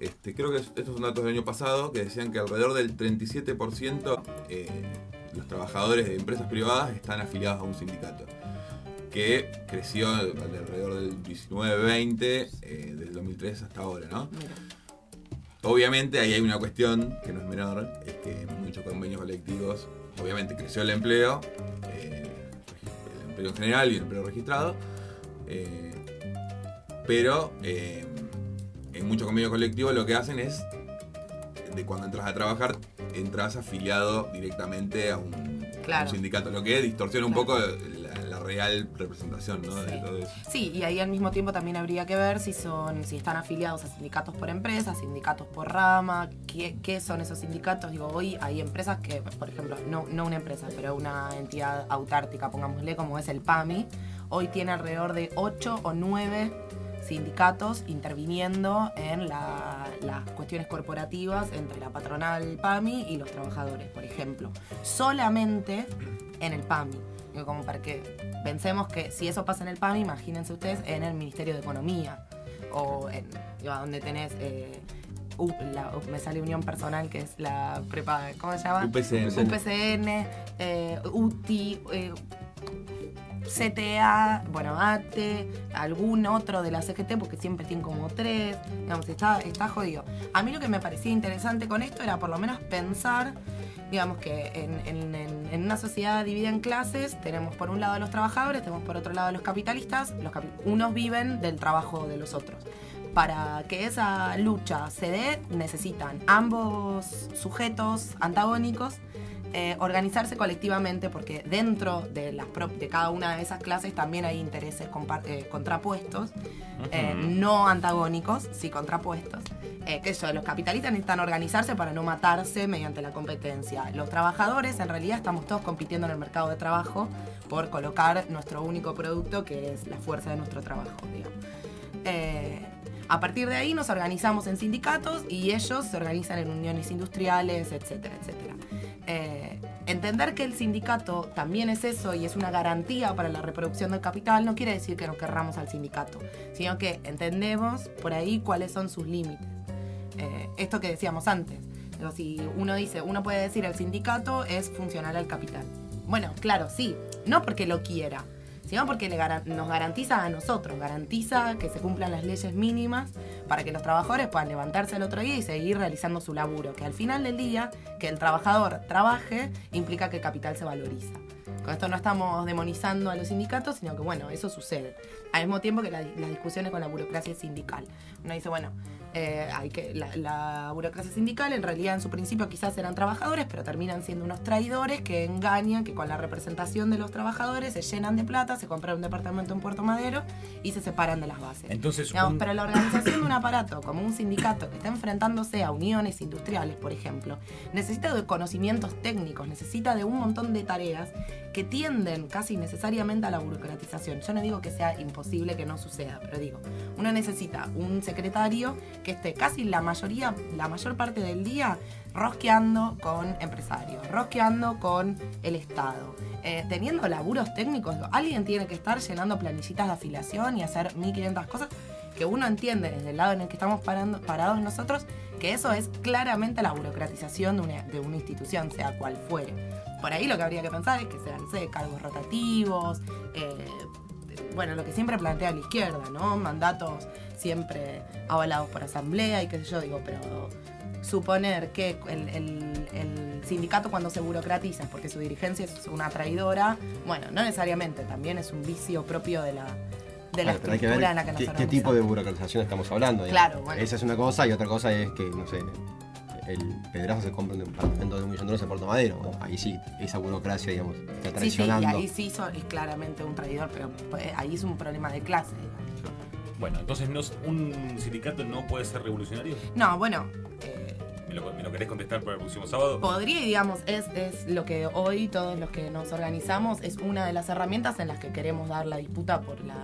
Este, creo que es- estos son datos del año pasado que decían que alrededor del 37% eh, los trabajadores de empresas privadas están afiliados a un sindicato que creció de alrededor del 19-20 eh, desde el 2003 hasta ahora, ¿no? Obviamente ahí hay una cuestión que no es menor, es que muchos convenios colectivos, obviamente creció el empleo, eh, el empleo en general y el empleo registrado, eh, pero eh, en muchos convenios colectivos lo que hacen es, de cuando entras a trabajar, entras afiliado directamente a un, a un Claro. sindicato, lo que distorsiona un poco la, la real representación ¿no? de todo eso. Sí, y ahí al mismo tiempo también habría que ver si son, si están afiliados a sindicatos por empresa, sindicatos por rama, qué, qué son esos sindicatos. Digo, hoy hay empresas que, por ejemplo, no, no una empresa, pero una entidad autártica, pongámosle, como es el PAMI, hoy tiene alrededor de 8 o 9 sindicatos interviniendo en la- las cuestiones corporativas entre la patronal PAMI y los trabajadores, por ejemplo. Solamente en el PAMI. Como para que pensemos que si eso pasa en el PAMI, imagínense ustedes en el Ministerio de Economía o en donde tenés eh, U- la- me sale Unión Personal, que es la prepa, ¿cómo se llama? UPCN. UPCN, eh, UTI, eh, CTA, bueno, ATE, algún otro de la CGT, porque siempre tienen como tres, digamos, está, está jodido. A mí lo que me parecía interesante con esto era por lo menos pensar, digamos, que en, en- en- en una sociedad dividida en clases, tenemos por un lado a los trabajadores, tenemos por otro lado a los capitalistas, los capi- unos viven del trabajo de los otros. Para que esa lucha se dé, necesitan ambos sujetos antagónicos eh, organizarse colectivamente porque dentro de, las de cada una de esas clases también hay intereses eh, contrapuestos, eh, no antagónicos, sí contrapuestos. Que eso, los capitalistas necesitan organizarse para no matarse mediante la competencia. Los trabajadores, en realidad, estamos todos compitiendo en el mercado de trabajo por colocar nuestro único producto, que es la fuerza de nuestro trabajo, digamos. A partir de ahí nos organizamos en sindicatos y ellos se organizan en uniones industriales, etcétera, etcétera. Eh, entender que el sindicato también es eso y es una garantía para la reproducción del capital no quiere decir que nos querramos al sindicato, sino que entendemos por ahí cuáles son sus límites. Eh, esto que decíamos antes. Digo, si uno dice, uno puede decir el sindicato es funcional al capital. Bueno, claro, sí, no porque lo quiera, sino porque nos garantiza a nosotros, garantiza que se cumplan las leyes mínimas para que los trabajadores puedan levantarse el otro día y seguir realizando su laburo. Que al final del día, que el trabajador trabaje implica que el capital se valoriza. Con esto no estamos demonizando a los sindicatos, sino que bueno, eso sucede. Al mismo tiempo que la- las discusiones con la burocracia sindical. Uno dice, bueno, eh, hay que, la, la burocracia sindical en realidad en su principio quizás eran trabajadores, pero terminan siendo unos traidores que engañan, que con la representación de los trabajadores se llenan de plata, se compran un departamento en Puerto Madero y se separan de las bases. Entonces, Digamos, un- pero la organización de un aparato como un sindicato que está enfrentándose a uniones industriales, por ejemplo, necesita de conocimientos técnicos, necesita de un montón de tareas que tienden casi necesariamente a la burocratización. Yo no digo que sea imposible que no suceda, pero digo, uno necesita un secretario que esté casi la mayoría, la mayor parte del día rosqueando con empresarios, rosqueando con el Estado, eh, teniendo laburos técnicos. Alguien tiene que estar llenando planillitas de afiliación y hacer 1500 cosas que uno entiende desde el lado en el que estamos parando- parados nosotros, que eso es claramente la burocratización de una, de una institución, sea cual fuere. Por ahí lo que habría que pensar es que sean, no sé, cargos rotativos, eh, bueno, lo que siempre plantea la izquierda, ¿no? Mandatos siempre avalados por asamblea y qué sé yo, digo, pero suponer que el, el- el sindicato cuando se burocratiza es porque su dirigencia es una traidora, bueno, no necesariamente, también es un vicio propio de la, de la hay que estructura ver en la que nos qué, qué tipo de burocratización estamos hablando. digamos. Claro, bueno. Esa es una cosa y otra cosa es que, no sé, el Pedrazo se compra un departamento de un millón de dólares en Puerto Madero. Bueno, ahí sí, esa burocracia, digamos, está Sí, sí, y traicionando. ahí sí es claramente un traidor, pero eh, ahí es un problema de clase. digamos. Bueno, entonces no, un sindicato no puede ser revolucionario. No, bueno, ¿Me lo, me lo querés contestar para el próximo sábado? podría, digamos, es, es lo que hoy todos los que nos organizamos, es una de las herramientas en las que queremos dar la disputa por la...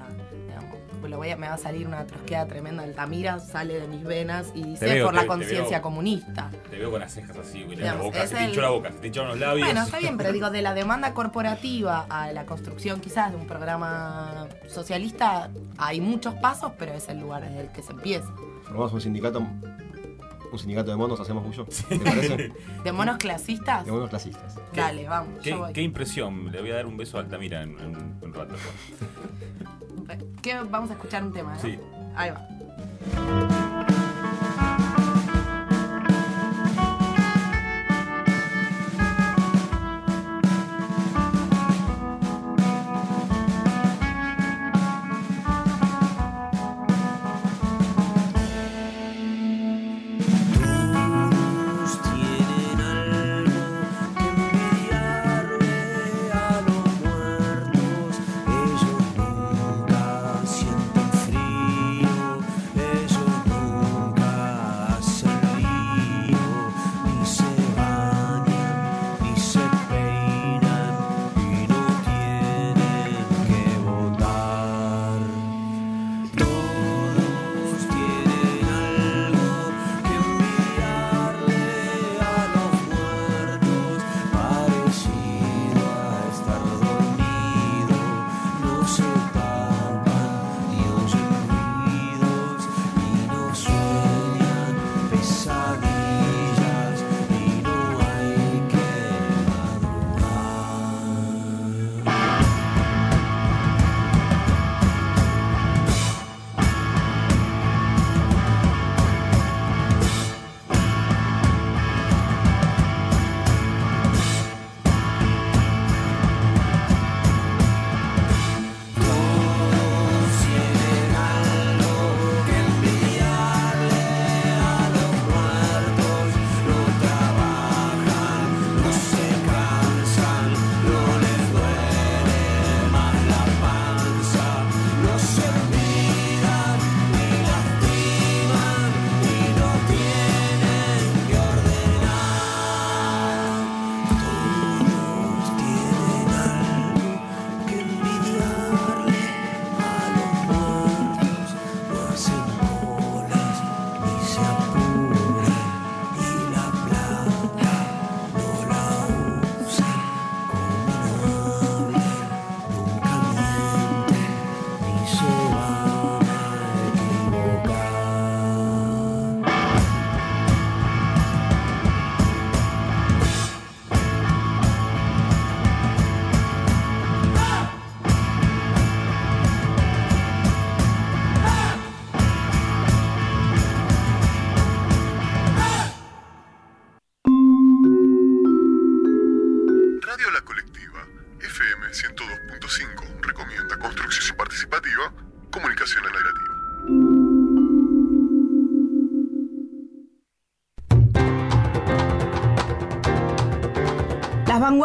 digamos, pues lo voy a- me va a salir una trosqueada tremenda. Altamira sale de mis venas y dice veo, por te- la conciencia comunista. Te veo con las cejas así, güey, la boca, se te hinchó la boca, se te hincharon los labios. Bueno, está bien, pero digo, de la demanda corporativa a la construcción quizás de un programa socialista hay muchos pasos, pero es el lugar desde el que se empieza. Formamos un sindicato, un sindicato de monos, hacemos mucho. ¿Te parece? ¿De monos clasistas? De monos clasistas. Dale, vamos, ¿Qué, yo voy. qué impresión? Le voy a dar un beso a Altamira en, en un rato. ¿Qué? Vamos a escuchar un tema, ¿no? Sí. Ahí va.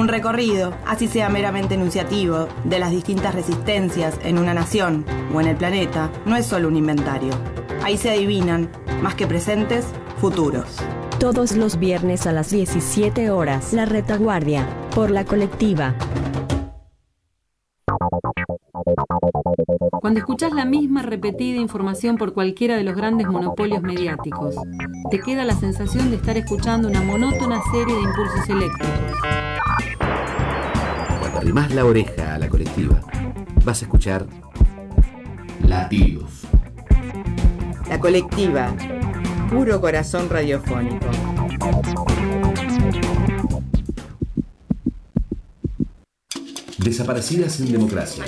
Un recorrido, así sea meramente enunciativo, de las distintas resistencias en una nación o en el planeta, no es solo un inventario. Ahí se adivinan, más que presentes, futuros. Todos los viernes a las 17 horas. La retaguardia. Por la colectiva. Cuando escuchas la misma repetida información por cualquiera de los grandes monopolios mediáticos, te queda la sensación de estar escuchando una monótona serie de impulsos eléctricos. Arrimás la oreja a la colectiva, vas a escuchar latidos. La colectiva. Puro corazón radiofónico. Desaparecidas en democracia.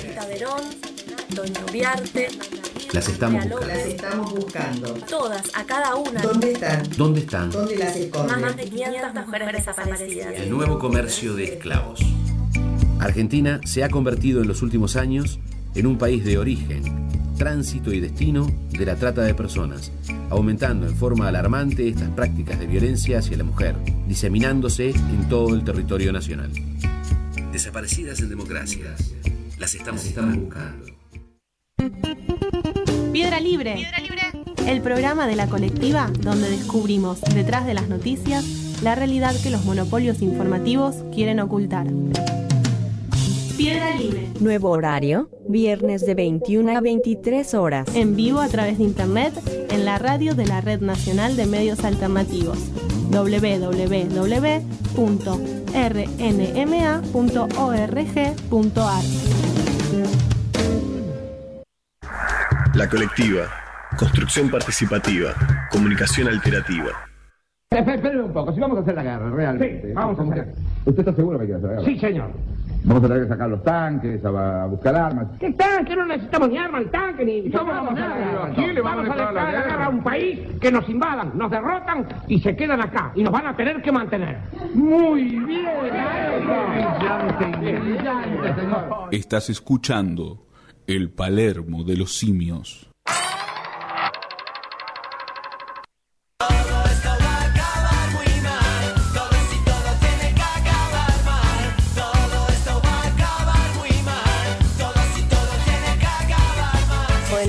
Doña Ubiarte, Las estamos buscando. Las estamos buscando. todas, a cada una. ¿Dónde están? ¿Dónde están? ¿Dónde las esconden? Más de 500 mujeres desaparecidas. El nuevo comercio de esclavos. Argentina se ha convertido en los últimos años en un país de origen, tránsito y destino de la trata de personas, aumentando en forma alarmante estas prácticas de violencia hacia la mujer, diseminándose en todo el territorio nacional. Desaparecidas en democracia. Las estamos, buscando. Piedra Libre. El programa de la colectiva donde descubrimos detrás de las noticias la realidad que los monopolios informativos quieren ocultar. Piedra Libre. Nuevo horario. Viernes de 21 a 23 horas. En vivo a través de internet en la radio de la Red Nacional de Medios Alternativos www.rnma.org.ar La colectiva. Construcción participativa. Comunicación alternativa. Esperen un poco, si vamos a hacer la guerra, realmente. Sí, vamos a hacer. ¿Usted está seguro que quiere hacer la guerra? Sí, señor. Vamos a tener que sacar los tanques, a, a buscar armas. ¿Qué tanque? No necesitamos ni armas, ni tanque, ni... ¿Cómo vamos a nada. a Chile, Vamos vamos a declarar la guerra a un país que nos invadan, nos derrotan y se quedan acá. Y nos van a tener que mantener. Muy bien. Brillante, señor. Estás escuchando el Palermo de los simios.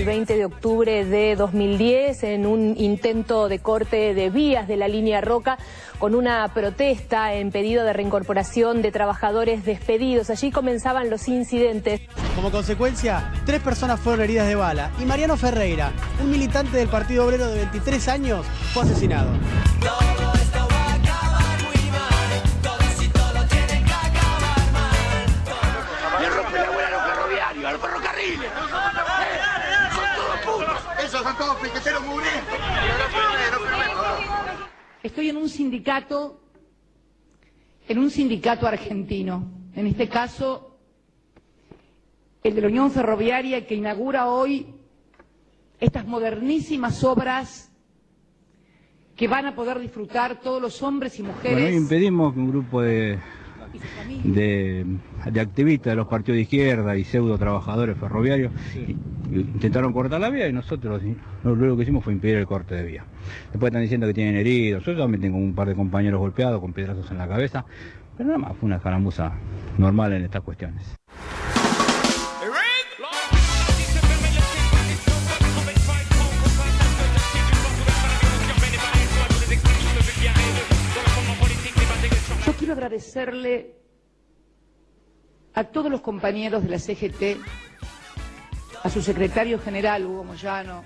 El 20 de octubre de 2010 en un intento de corte de vías de la línea Roca con una protesta en pedido de reincorporación de trabajadores despedidos. Allí comenzaban los incidentes. Como consecuencia, tres personas fueron heridas de bala y Mariano Ferreira, un militante del Partido Obrero de 23 años, fue asesinado. Estoy en un sindicato, en un sindicato argentino, en este caso el de la Unión Ferroviaria que inaugura hoy estas modernísimas obras que van a poder disfrutar todos los hombres y Bueno, mujeres. hoy impedimos que un grupo de, de, de activistas de los partidos de izquierda y pseudo trabajadores ferroviarios intentaron cortar la vía y nosotros lo único que hicimos fue impedir el corte de vía. Después están diciendo que tienen heridos, yo también tengo un par de compañeros golpeados con piedrazos en la cabeza, pero nada más fue una escaramuza normal en estas cuestiones. Yo quiero agradecerle a todos los compañeros de la CGT, a su secretario general, Hugo Moyano,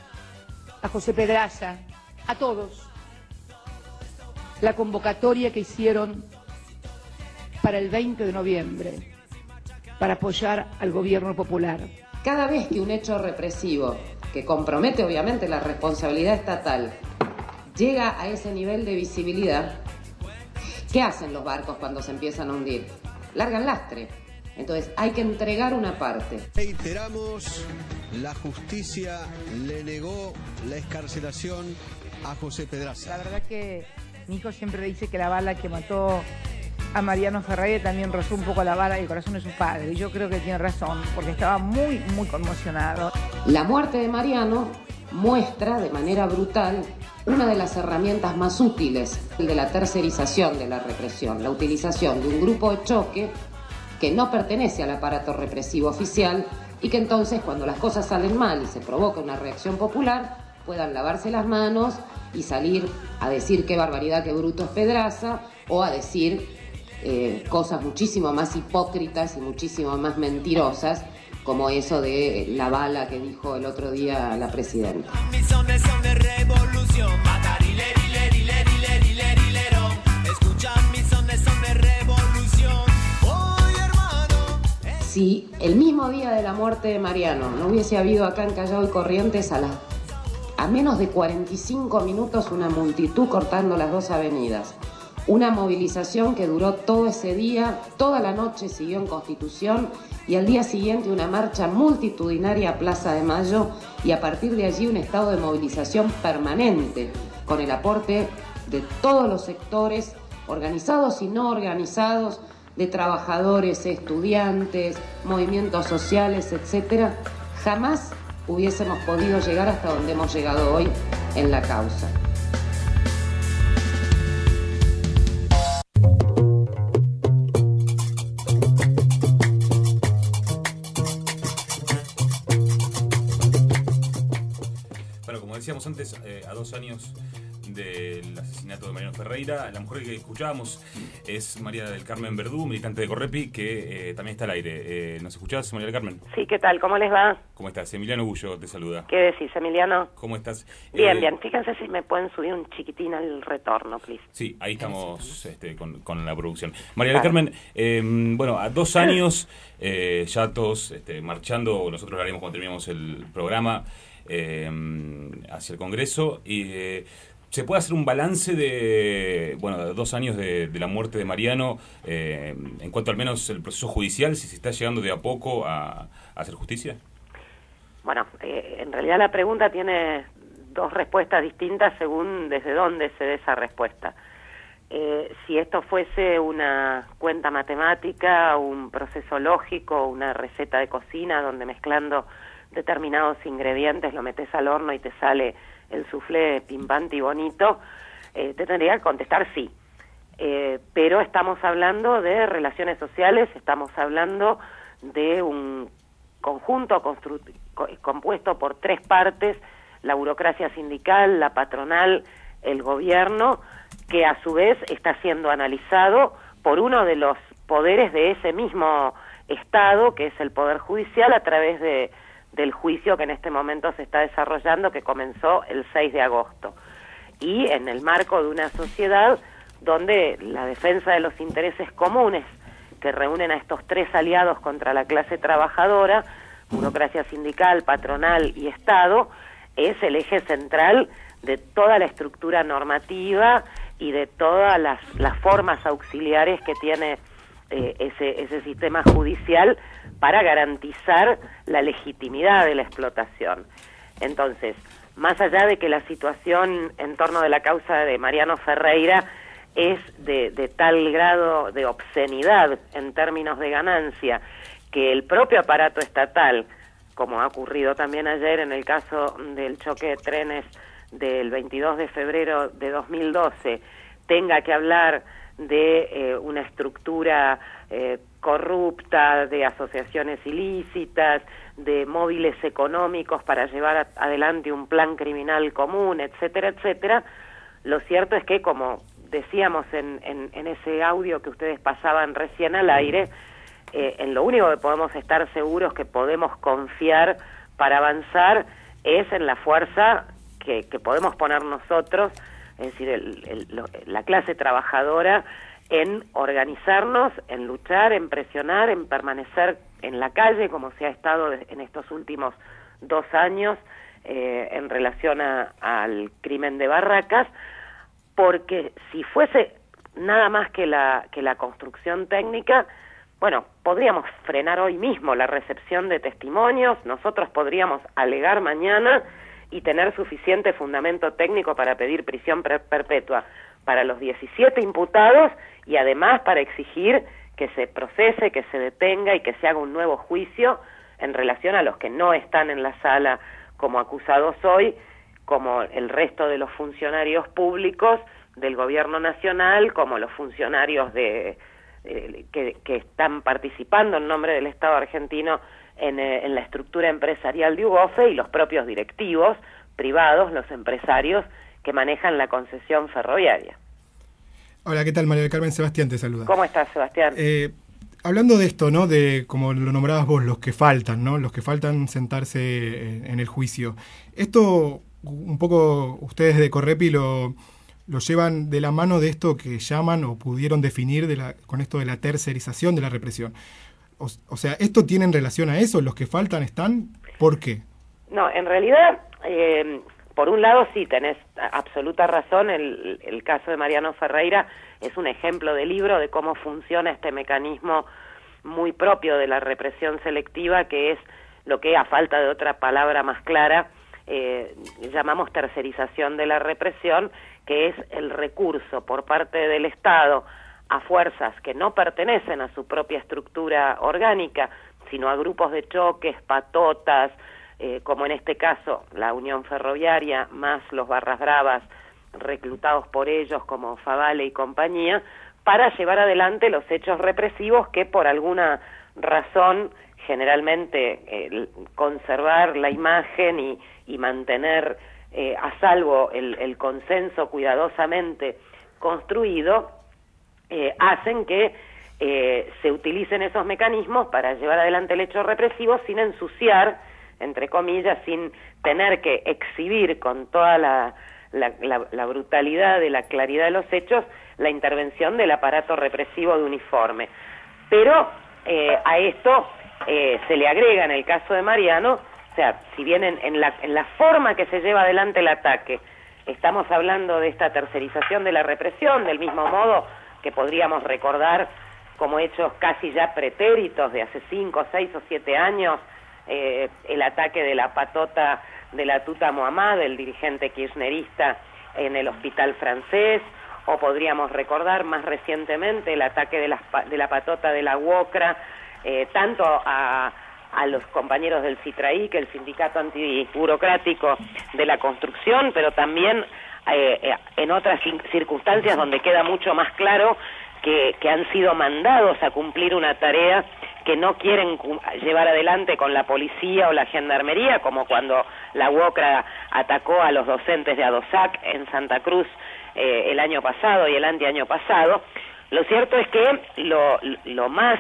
a José Pedraza, a todos, la convocatoria que hicieron para el 20 de noviembre, para apoyar al gobierno popular. Cada vez que un hecho represivo que compromete obviamente la responsabilidad estatal, llega a ese nivel de visibilidad, ¿qué hacen los barcos cuando se empiezan a hundir? Largan lastre. Entonces hay que entregar una parte. Reiteramos, la justicia le negó la escarcelación a José Pedraza. La verdad que mi hijo siempre dice que la bala que mató a Mariano Ferreira también rozó un poco la bala y el corazón de su padre. Y yo creo que tiene razón, porque estaba muy, muy conmocionado. La muerte de Mariano muestra de manera brutal una de las herramientas más útiles de la tercerización de la represión, la utilización de un grupo de choque que no pertenece al aparato represivo oficial y que entonces cuando las cosas salen mal y se provoca una reacción popular puedan lavarse las manos y salir a decir qué barbaridad, qué bruto es Pedraza o a decir eh, cosas muchísimo más hipócritas y muchísimo más mentirosas como eso de la bala que dijo el otro día la presidenta. Si el mismo día de la muerte de Mariano no hubiese habido acá en Callao y Corrientes a, las a menos de 45 minutos una multitud cortando las dos avenidas, una movilización que duró todo ese día, toda la noche siguió en Constitución y al día siguiente una marcha multitudinaria a Plaza de Mayo y a partir de allí un estado de movilización permanente con el aporte de todos los sectores, organizados y no organizados, de trabajadores, estudiantes, movimientos sociales, etcétera, jamás hubiésemos podido llegar hasta donde hemos llegado hoy en la causa. Bueno, como decíamos antes, eh, a dos años del asesinato de Mariano Ferreira, la mujer que escuchábamos es María del Carmen Verdú, militante de Correpi, que eh, también está al aire. Eh, ¿Nos escuchás, María del Carmen? Sí, ¿qué tal? ¿Cómo les va? ¿Cómo estás? Emiliano Gullo te saluda. ¿Qué decís, Emiliano? ¿Cómo estás? Bien, Eh, bien. Fíjense si me pueden subir un chiquitín al retorno, please. Sí, ahí estamos este, con, con la producción. María del. Carmen, eh, bueno, a dos años, eh, ya todos este, marchando, nosotros lo haremos cuando terminemos el programa, eh, hacia el Congreso, y eh, se puede hacer un balance de, bueno, de dos años de, la muerte de Mariano, eh, en cuanto al menos el proceso judicial, si se está llegando de a poco a, a hacer justicia. Bueno, eh, en realidad la pregunta tiene dos respuestas distintas según desde dónde se dé esa respuesta. Eh, si esto fuese una cuenta matemática, un proceso lógico, una receta de cocina donde mezclando determinados ingredientes lo metes al horno y te sale el soufflé pimpante y bonito, eh, te tendría que contestar sí. Eh, pero estamos hablando de relaciones sociales, estamos hablando de un conjunto compuesto por tres partes, la burocracia sindical, la patronal, el gobierno, que a su vez está siendo analizado por uno de los poderes de ese mismo Estado, que es el Poder Judicial, a través de, del juicio que en este momento se está desarrollando, que comenzó el 6 de agosto. Y en el marco de una sociedad donde la defensa de los intereses comunes que reúnen a estos tres aliados contra la clase trabajadora, burocracia sindical, patronal y Estado, es el eje central de toda la estructura normativa y de todas las, las formas auxiliares que tiene eh, ese, ese sistema judicial para garantizar la legitimidad de la explotación. Entonces, más allá de que la situación en torno de la causa de Mariano Ferreira es de, de tal grado de obscenidad en términos de ganancia que el propio aparato estatal, como ha ocurrido también ayer en el caso del choque de trenes del 22 de febrero de 2012, tenga que hablar de eh, una estructura eh, corrupta, de asociaciones ilícitas, de móviles económicos para llevar adelante un plan criminal común, etcétera, etcétera. Lo cierto es que, como decíamos en, en- en ese audio que ustedes pasaban recién al aire, eh, en lo único que podemos estar seguros que podemos confiar para avanzar es en la fuerza que, que podemos poner nosotros, es decir, el- la clase trabajadora, en organizarnos, en luchar, en presionar, en permanecer en la calle, como se ha estado en estos últimos dos años, eh, en relación a- al crimen de Barracas, porque si fuese nada más que la, que la construcción técnica, bueno, podríamos frenar hoy mismo la recepción de testimonios, nosotros podríamos alegar mañana y tener suficiente fundamento técnico para pedir prisión per- perpetua para los 17 imputados y además para exigir que se procese, que se detenga y que se haga un nuevo juicio en relación a los que no están en la sala como acusados hoy, como el resto de los funcionarios públicos del gobierno nacional, como los funcionarios de, eh, que están participando en nombre del Estado argentino en, eh, en la estructura empresarial de UGOFE y los propios directivos privados, los empresarios que manejan la concesión ferroviaria. Hola, ¿qué tal María del Carmen? Sebastián te saluda. ¿Cómo estás, Sebastián? Eh, hablando de esto, ¿no? De, como lo nombrabas vos, los que faltan, ¿no? Los que faltan sentarse eh, en el juicio. Esto, un poco, ustedes de Correpi lo, lo llevan de la mano de esto que llaman o pudieron definir de la, con esto de la tercerización de la represión. O, sea, ¿esto tiene en relación a eso? ¿Los que faltan están? ¿Por qué? No, en realidad, eh, por un lado sí, tenés absoluta razón, el, el caso de Mariano Ferreira es un ejemplo de libro de cómo funciona este mecanismo muy propio de la represión selectiva, que es lo que, a falta de otra palabra más clara, eh, llamamos tercerización de la represión, que es el recurso por parte del Estado a fuerzas que no pertenecen a su propia estructura orgánica, sino a grupos de choques, patotas, eh, como en este caso la Unión Ferroviaria, más los Barras Bravas reclutados por ellos como Favale y compañía, para llevar adelante los hechos represivos que por alguna razón generalmente conservar la imagen y, y mantener eh, a salvo el, el consenso cuidadosamente construido eh, hacen que eh, se utilicen esos mecanismos para llevar adelante el hecho represivo sin ensuciar, entre comillas, sin tener que exhibir con toda la, la, brutalidad de la claridad de los hechos la intervención del aparato represivo de uniforme. Pero eh, a esto eh, se le agrega en el caso de Mariano, o sea, si bien en, en la, en la forma que se lleva adelante el ataque, estamos hablando de esta tercerización de la represión, del mismo modo que podríamos recordar como hechos casi ya pretéritos de hace cinco, seis o siete años, eh, el ataque de la patota de la Tuta Muhammad, el dirigente kirchnerista en el hospital francés, o podríamos recordar más recientemente el ataque de, pa- de la patota de la UOCRA, eh, tanto a, a los compañeros del CITRAI, que el sindicato antiburocrático de la construcción, pero también eh, eh, en otras circunstancias donde queda mucho más claro que, que han sido mandados a cumplir una tarea que no quieren llevar adelante con la policía o la gendarmería, como cuando la UOCRA atacó a los docentes de ADOSAC en Santa Cruz eh, el año pasado y el anteaño pasado. Lo cierto es que lo, lo más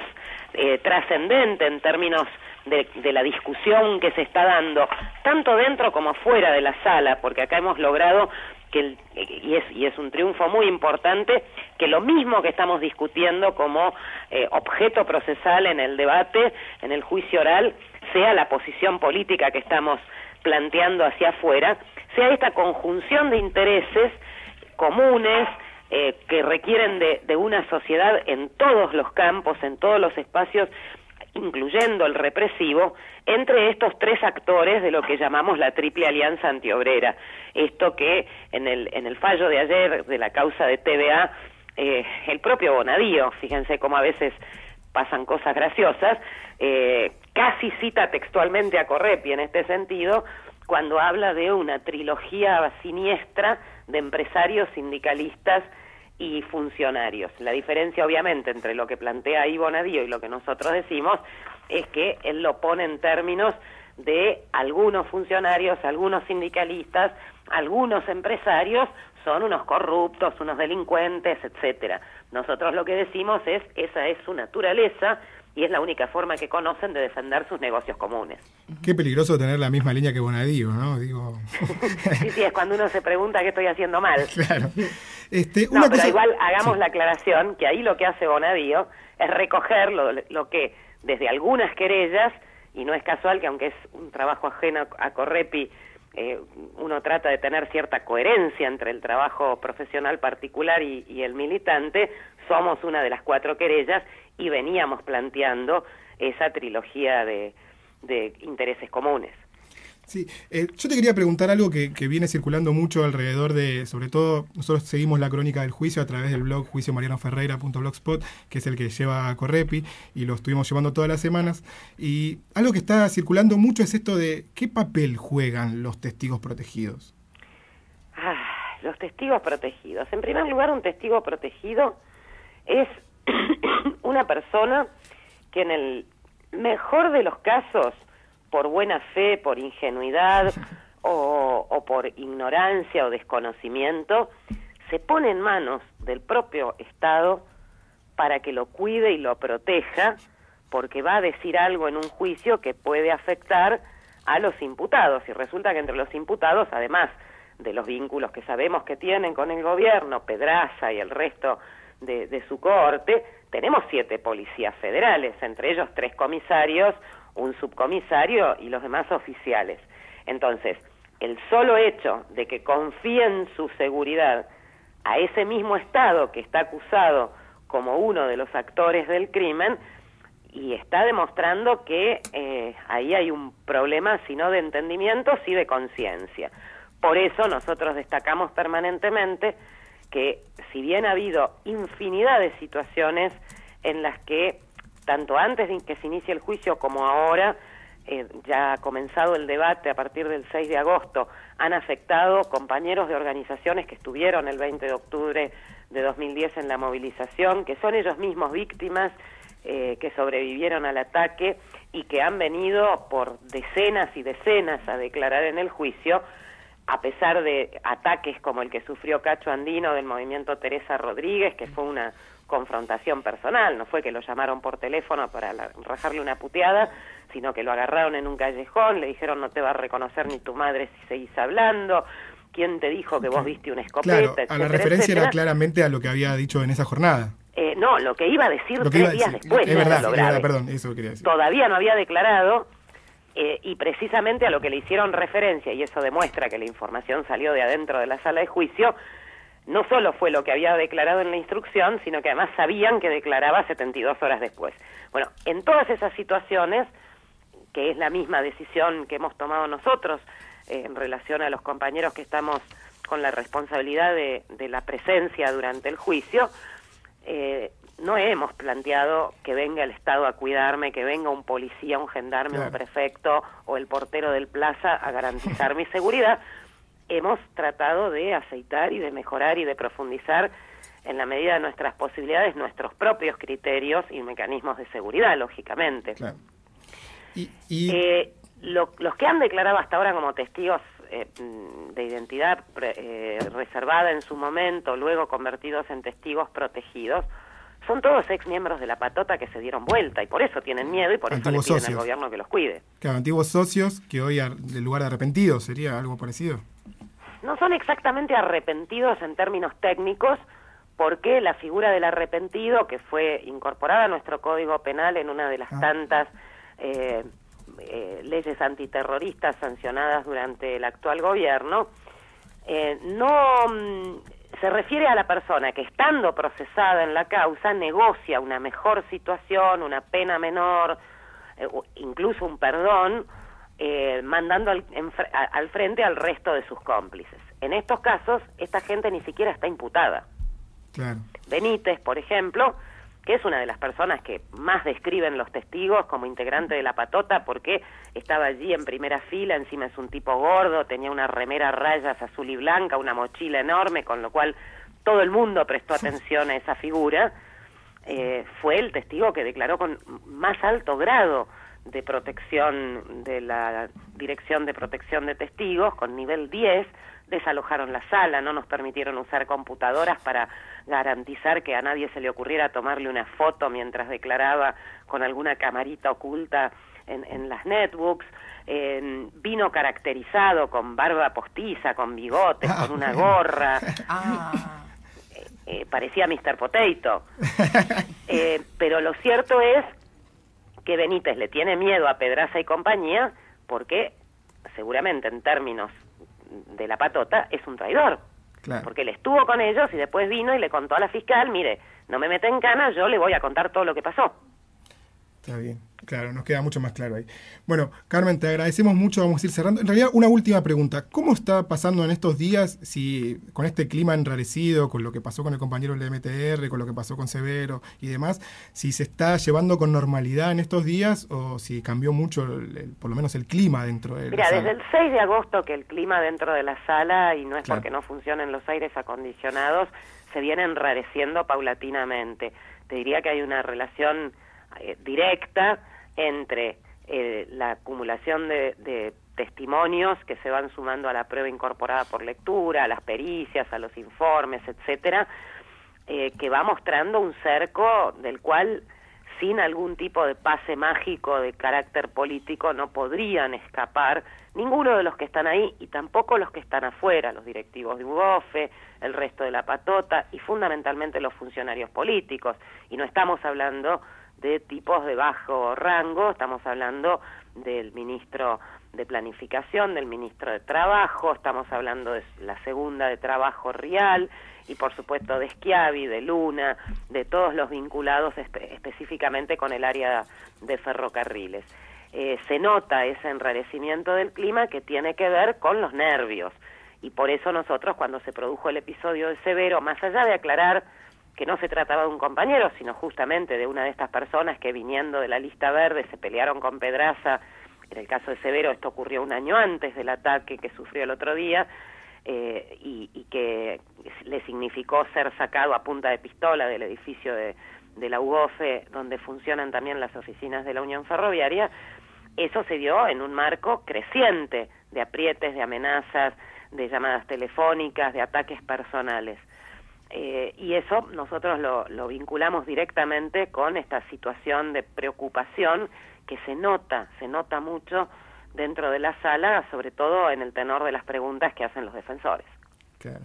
eh, trascendente en términos de, de la discusión que se está dando, tanto dentro como fuera de la sala, porque acá hemos logrado que el- y, es, y es un triunfo muy importante que lo mismo que estamos discutiendo como eh, objeto procesal en el debate, en el juicio oral, sea la posición política que estamos planteando hacia afuera, sea esta conjunción de intereses comunes eh, que requieren de, de una sociedad en todos los campos, en todos los espacios, incluyendo el represivo, entre estos tres actores de lo que llamamos la triple alianza antiobrera. Esto que en el, en el fallo de ayer de la causa de TVA, eh, el propio Bonadío, fíjense cómo a veces pasan cosas graciosas, eh, casi cita textualmente a Correpi en este sentido, cuando habla de una trilogía siniestra de empresarios, sindicalistas y funcionarios. La diferencia, obviamente, entre lo que plantea ahí Bonadío y lo que nosotros decimos es que él lo pone en términos de algunos funcionarios, algunos sindicalistas, algunos empresarios son unos corruptos, unos delincuentes, etcétera. Nosotros lo que decimos es esa es su naturaleza y es la única forma que conocen de defender sus negocios comunes. Qué peligroso tener la misma línea que Bonadío, ¿no? Digo, Sí, sí, es cuando uno se pregunta qué estoy haciendo mal. claro. Este, No, pero igual hagamos Sí. la aclaración que ahí lo que hace Bonadío es recoger lo, lo que desde algunas querellas, y no es casual que aunque es un trabajo ajeno a Correpi, eh, uno trata de tener cierta coherencia entre el trabajo profesional particular y, y el militante, somos una de las cuatro querellas y veníamos planteando esa trilogía de, de intereses comunes. Sí, eh, yo te quería preguntar algo que, que viene circulando mucho alrededor de, sobre todo, nosotros seguimos la crónica del juicio a través del blog juiciomarianoferreira.blogspot, que es el que lleva a Correpi, y lo estuvimos llevando todas las semanas. Y algo que está circulando mucho es esto de qué papel juegan los testigos protegidos. Ah, los testigos protegidos. En primer lugar, un testigo protegido es una persona que en el mejor de los casos por buena fe, por ingenuidad o, por ignorancia o desconocimiento, se pone en manos del propio Estado para que lo cuide y lo proteja, porque va a decir algo en un juicio que puede afectar a los imputados. Y resulta que entre los imputados, además de los vínculos que sabemos que tienen con el gobierno, Pedraza y el resto de, su corte, tenemos siete policías federales, entre ellos tres comisarios, un subcomisario y los demás oficiales. Entonces, el solo hecho de que confíen su seguridad a ese mismo Estado que está acusado como uno de los actores del crimen y está demostrando que eh, ahí hay un problema, si no de entendimiento, sí de conciencia. Por eso nosotros destacamos permanentemente que si bien ha habido infinidad de situaciones en las que tanto antes de que se inicie el juicio como ahora, eh, ya ha comenzado el debate a partir del 6 de agosto, han afectado compañeros de organizaciones que estuvieron el 20 de octubre de 2010 en la movilización, que son ellos mismos víctimas, eh, que sobrevivieron al ataque y que han venido por decenas y decenas a declarar en el juicio, a pesar de ataques como el que sufrió Cacho Andino del movimiento Teresa Rodríguez, que fue una confrontación personal, no fue que lo llamaron por teléfono para la, rajarle una puteada, sino que lo agarraron en un callejón, le dijeron no te va a reconocer ni tu madre si seguís hablando, quién te dijo que vos viste una escopeta, Claro, etcétera, a la referencia etcétera. era claramente a lo que había dicho en esa jornada. Eh, no, lo que iba a decir Lo que tres iba días después, es verdad, es verdad, perdón, eso quería decir. todavía no había declarado eh, y precisamente a lo que le hicieron referencia, y eso demuestra que la información salió de adentro de la sala de juicio, no solo fue lo que había declarado en la instrucción, sino que además sabían que declaraba 72 horas después. Bueno, en todas esas situaciones, que es la misma decisión que hemos tomado nosotros eh, en relación a los compañeros que estamos con la responsabilidad de, de la presencia durante el juicio, eh, no hemos planteado que venga el Estado a cuidarme, que venga un policía, un gendarme, un prefecto o el portero del plaza a garantizar mi seguridad. Hemos tratado de aceitar y de mejorar y de profundizar en la medida de nuestras posibilidades nuestros propios criterios y mecanismos de seguridad, lógicamente. Eh, lo- los que han declarado hasta ahora como testigos eh, mm, de identidad pre- eh, reservada en su momento, luego convertidos en testigos protegidos, son todos ex miembros de la patota que se dieron vuelta y por eso tienen miedo y por eso le Antiguos piden al gobierno que los cuide. Claro, antiguos socios que hoy, en lugar de arrepentidos, sería algo parecido. No son exactamente arrepentidos en términos técnicos porque la figura del arrepentido, que fue incorporada a nuestro Código Penal en una de las tantas eh, eh, leyes antiterroristas sancionadas durante el actual gobierno, eh, no mm, se refiere a la persona que estando procesada en la causa negocia una mejor situación, una pena menor, eh, incluso un perdón, eh, mandando al, a- al frente al resto de sus cómplices. En estos casos, esta gente ni siquiera está imputada. Claro. Benítez, por ejemplo, que es una de las personas que más describen los testigos como integrante de la patota porque estaba allí en primera fila, encima es un tipo gordo, tenía una remera a rayas azul y blanca, una mochila enorme, con lo cual todo el mundo prestó atención a esa figura, eh, fue el testigo que declaró con más alto grado de protección de la Dirección de Protección de Testigos, con nivel 10, desalojaron la sala, no nos permitieron usar computadoras para garantizar que a nadie se le ocurriera tomarle una foto mientras declaraba con alguna camarita oculta en, en las netbooks. Eh, vino caracterizado con barba postiza, con bigotes, con una gorra. Eh, parecía Mr. Potato. Eh, pero lo cierto es que Benítez le tiene miedo a Pedraza y compañía porque seguramente en términos de la patota es un traidor. Claro. Porque él estuvo con ellos y después vino y le contó a la fiscal, mire, no me mete en cana, yo le voy a contar todo lo que pasó. Está bien, claro, nos queda mucho más claro ahí. Bueno, Carmen, te agradecemos mucho, vamos a ir cerrando. En realidad, una última pregunta. ¿Cómo está pasando en estos días, si con este clima enrarecido, con lo que pasó con el compañero del MTR, con lo que pasó con Severo y demás, si se está llevando con normalidad en estos días o si cambió mucho, el- el- por lo menos el clima dentro de la Mira, sala? desde el 6 de agosto que el clima dentro de la sala, y no es Claro. porque no funcionen los aires acondicionados, se viene enrareciendo paulatinamente. Te diría que hay una relación eh, directa entre eh, la acumulación de, de testimonios que se van sumando a la prueba incorporada por lectura, a las pericias, a los informes, etcétera, eh, que va mostrando un cerco del cual sin algún tipo de pase mágico de carácter político no podrían escapar ninguno de los que están ahí y tampoco los que están afuera, los directivos de UOFE, el resto de la patota y fundamentalmente los funcionarios políticos. Y no estamos hablando de tipos de bajo rango, estamos hablando del ministro de Planificación, del ministro de Trabajo, estamos hablando de la segunda de Trabajo Real y por supuesto de Schiavi, de Luna, de todos los vinculados espe- específicamente con el área de ferrocarriles. Eh, se nota ese enrarecimiento del clima que tiene que ver con los nervios y por eso nosotros cuando se produjo el episodio de Severo, más allá de aclarar que no se trataba de un compañero, sino justamente de una de estas personas que viniendo de la lista verde se pelearon con Pedraza. En el caso de Severo esto ocurrió un año antes del ataque que sufrió el otro día eh, y, que le significó ser sacado a punta de pistola del edificio de, de la UOFE, donde funcionan también las oficinas de la Unión Ferroviaria. Eso se dio en un marco creciente de aprietes, de amenazas, de llamadas telefónicas, de ataques personales. Eh, y eso nosotros lo, lo vinculamos directamente con esta situación de preocupación que se nota, se nota mucho dentro de la sala, sobre todo en el tenor de las preguntas que hacen los defensores. Claro.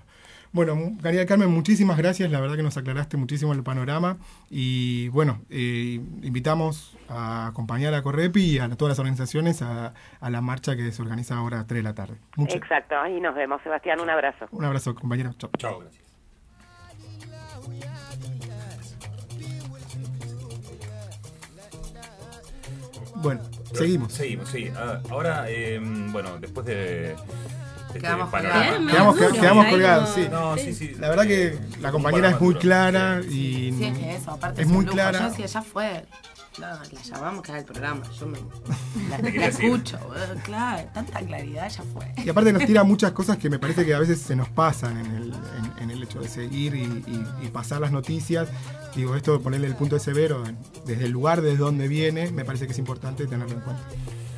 Bueno, María del Carmen, muchísimas gracias. La verdad que nos aclaraste muchísimo el panorama. Y bueno, eh, invitamos a acompañar a Correpi y a todas las organizaciones a, a la marcha que se organiza ahora a 3 de la tarde. Muchas- Exacto, ahí nos vemos, Sebastián, un abrazo. Un abrazo, compañero. Chao. Chao, gracias. Bueno, seguimos. Seguimos, sí. Ah, ahora, eh, bueno, después de. de este Quedamos panorama-. Quedamos, ahí colgados, sí. No, sí, sí. La verdad que la compañera es muy clara y Sí, es que eso, aparte es muy lujo. clara. Yo decía, ya fue. No, la llamamos que haga el programa. Yo me, la, escucho. Claro, tanta claridad, ya fue. Y aparte nos tira muchas cosas que me parece que a veces se nos pasan en el, en, en el hecho de seguir y, y- y pasar las noticias. Digo, esto de ponerle el punto de severo desde el lugar desde donde viene, me parece que es importante tenerlo en cuenta.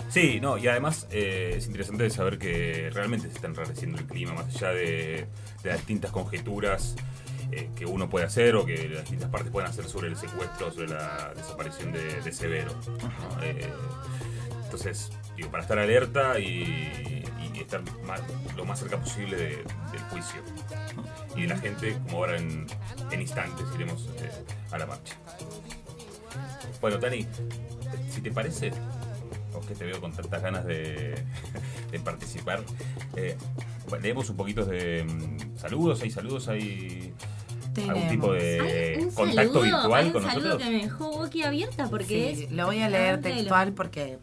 Sí, no, y además eh, es interesante saber que realmente se está enrareciendo el clima, más allá de, de las distintas conjeturas eh, que uno puede hacer o que las distintas partes pueden hacer sobre el secuestro, sobre la desaparición de, de Severo. ¿no? Eh, entonces, digo, para estar alerta y, y estar más- lo más cerca posible de- del juicio. Y de la gente, como ahora en, en instantes, iremos eh, a la marcha. Bueno, Tani, si te parece, vos que te veo con tantas ganas de, de participar, eh, leemos un poquito de mm, saludos, hay saludos, hay algún tipo de Un contacto saludo, virtual hay un con saludo nosotros. que me dejó boquiabierta porque Sí, es. lo voy a leer textual porque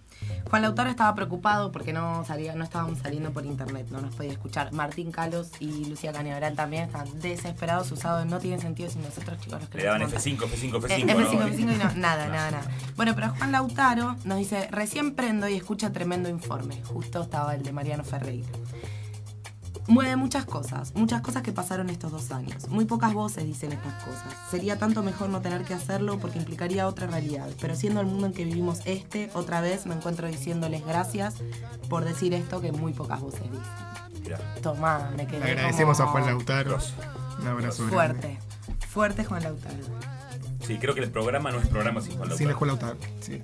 Juan Lautaro estaba preocupado porque no salía, no estábamos saliendo por internet, no nos podía escuchar. Martín Calos y Lucía Cañaveral también están desesperados, usados, no tiene sentido si nosotros chicos los Le daban queremos F5, F5, montar. F5. Eh, ¿no? F5, F5 y no, nada, nada, nada. Bueno, pero Juan Lautaro nos dice, recién prendo y escucha tremendo informe. Justo estaba el de Mariano Ferreira. Mueve muchas cosas, muchas cosas que pasaron estos dos años. Muy pocas voces dicen estas cosas. Sería tanto mejor no tener que hacerlo porque implicaría otra realidad. Pero siendo el mundo en que vivimos este, otra vez me encuentro diciéndoles gracias por decir esto que muy pocas voces dicen. Mirá. Tomá, me quedé Le agradecemos a Juan Lautaro. Un abrazo grande. Fuerte, fuerte Juan Lautaro. Sí, creo que el programa no es programa sin Juan Sin Lautaro. Juan Lautaro, sí.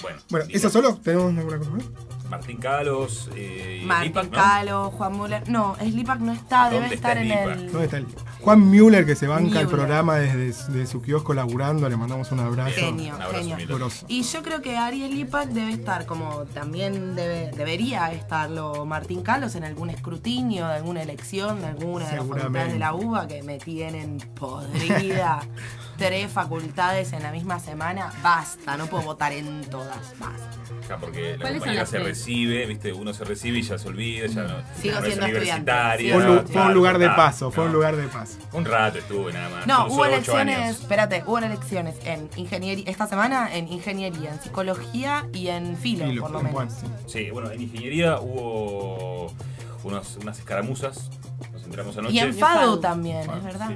Bueno, Bueno, ¿eso solo? ¿Tenemos alguna cosa más? Martín Calos, eh, Martín Lipac, ¿no? Calo, Juan Muller. No, Slipak no está, debe ¿Dónde está estar en el. ¿Dónde está el Juan Müller, que se banca el Müller. programa desde, desde su kiosco laburando, le mandamos un abrazo. Genio, Un abrazo, genio. Y yo creo que Ariel Lipac debe estar, como también debe, debería estarlo Martín Carlos en algún escrutinio, de alguna elección, de alguna de las facultades de la UBA que me tienen podrida. Tres facultades en la misma semana, basta, no puedo votar en todas, basta. Ya, porque la ¿Cuáles son compañera se tres? recibe, viste, uno se recibe y ya se olvida, ya no. Sigo siendo universitaria. Fue un, fue lugar de paso, fue un lugar de paso. Un rato estuve nada más. No, hubo elecciones, espérate, hubo elecciones en ingeniería, esta semana en ingeniería, en psicología y en filo, Filo, por lo bueno, menos. Sí, bueno, en ingeniería hubo unos, unas escaramuzas. Nos entramos anoche. Y en también, es verdad.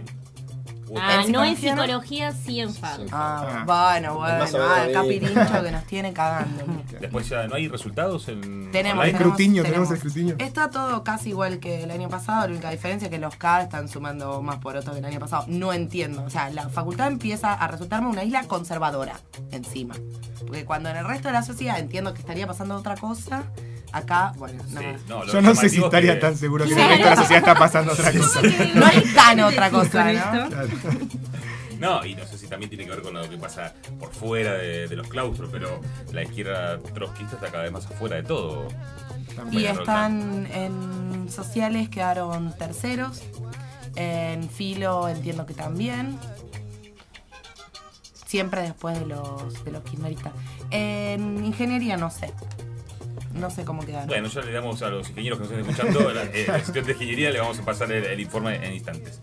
Ah, no en psicología, sí en FADU. Ah, bueno, bueno, Más o ah, ahí. capirincho que nos tiene cagando. Después ya no hay resultados en. Tenemos, online? tenemos, tenemos. Está todo casi igual que el año pasado, la única diferencia es que los K están sumando más porotos que el año pasado. No entiendo, o sea, la facultad empieza a resultarme una isla conservadora encima. Porque cuando en el resto de la sociedad entiendo que estaría pasando otra cosa, acá, bueno, no. No, lo Yo no sé si estaría que- tan seguro que en el resto de la sociedad está pasando otra cosa. No es tan otra cosa, ¿no? No, y no sé si también tiene que ver con lo que pasa por fuera de, de los claustros, pero la izquierda trotskista está cada vez más afuera de todo. Y están en sociales, quedaron terceros. En filo entiendo que también. Siempre después de los, de los kirchneristas. En ingeniería no sé. No sé cómo quedaron. Bueno, ya le damos a los ingenieros que nos están escuchando, la, eh, de ingeniería, le vamos a pasar el, el informe en instantes.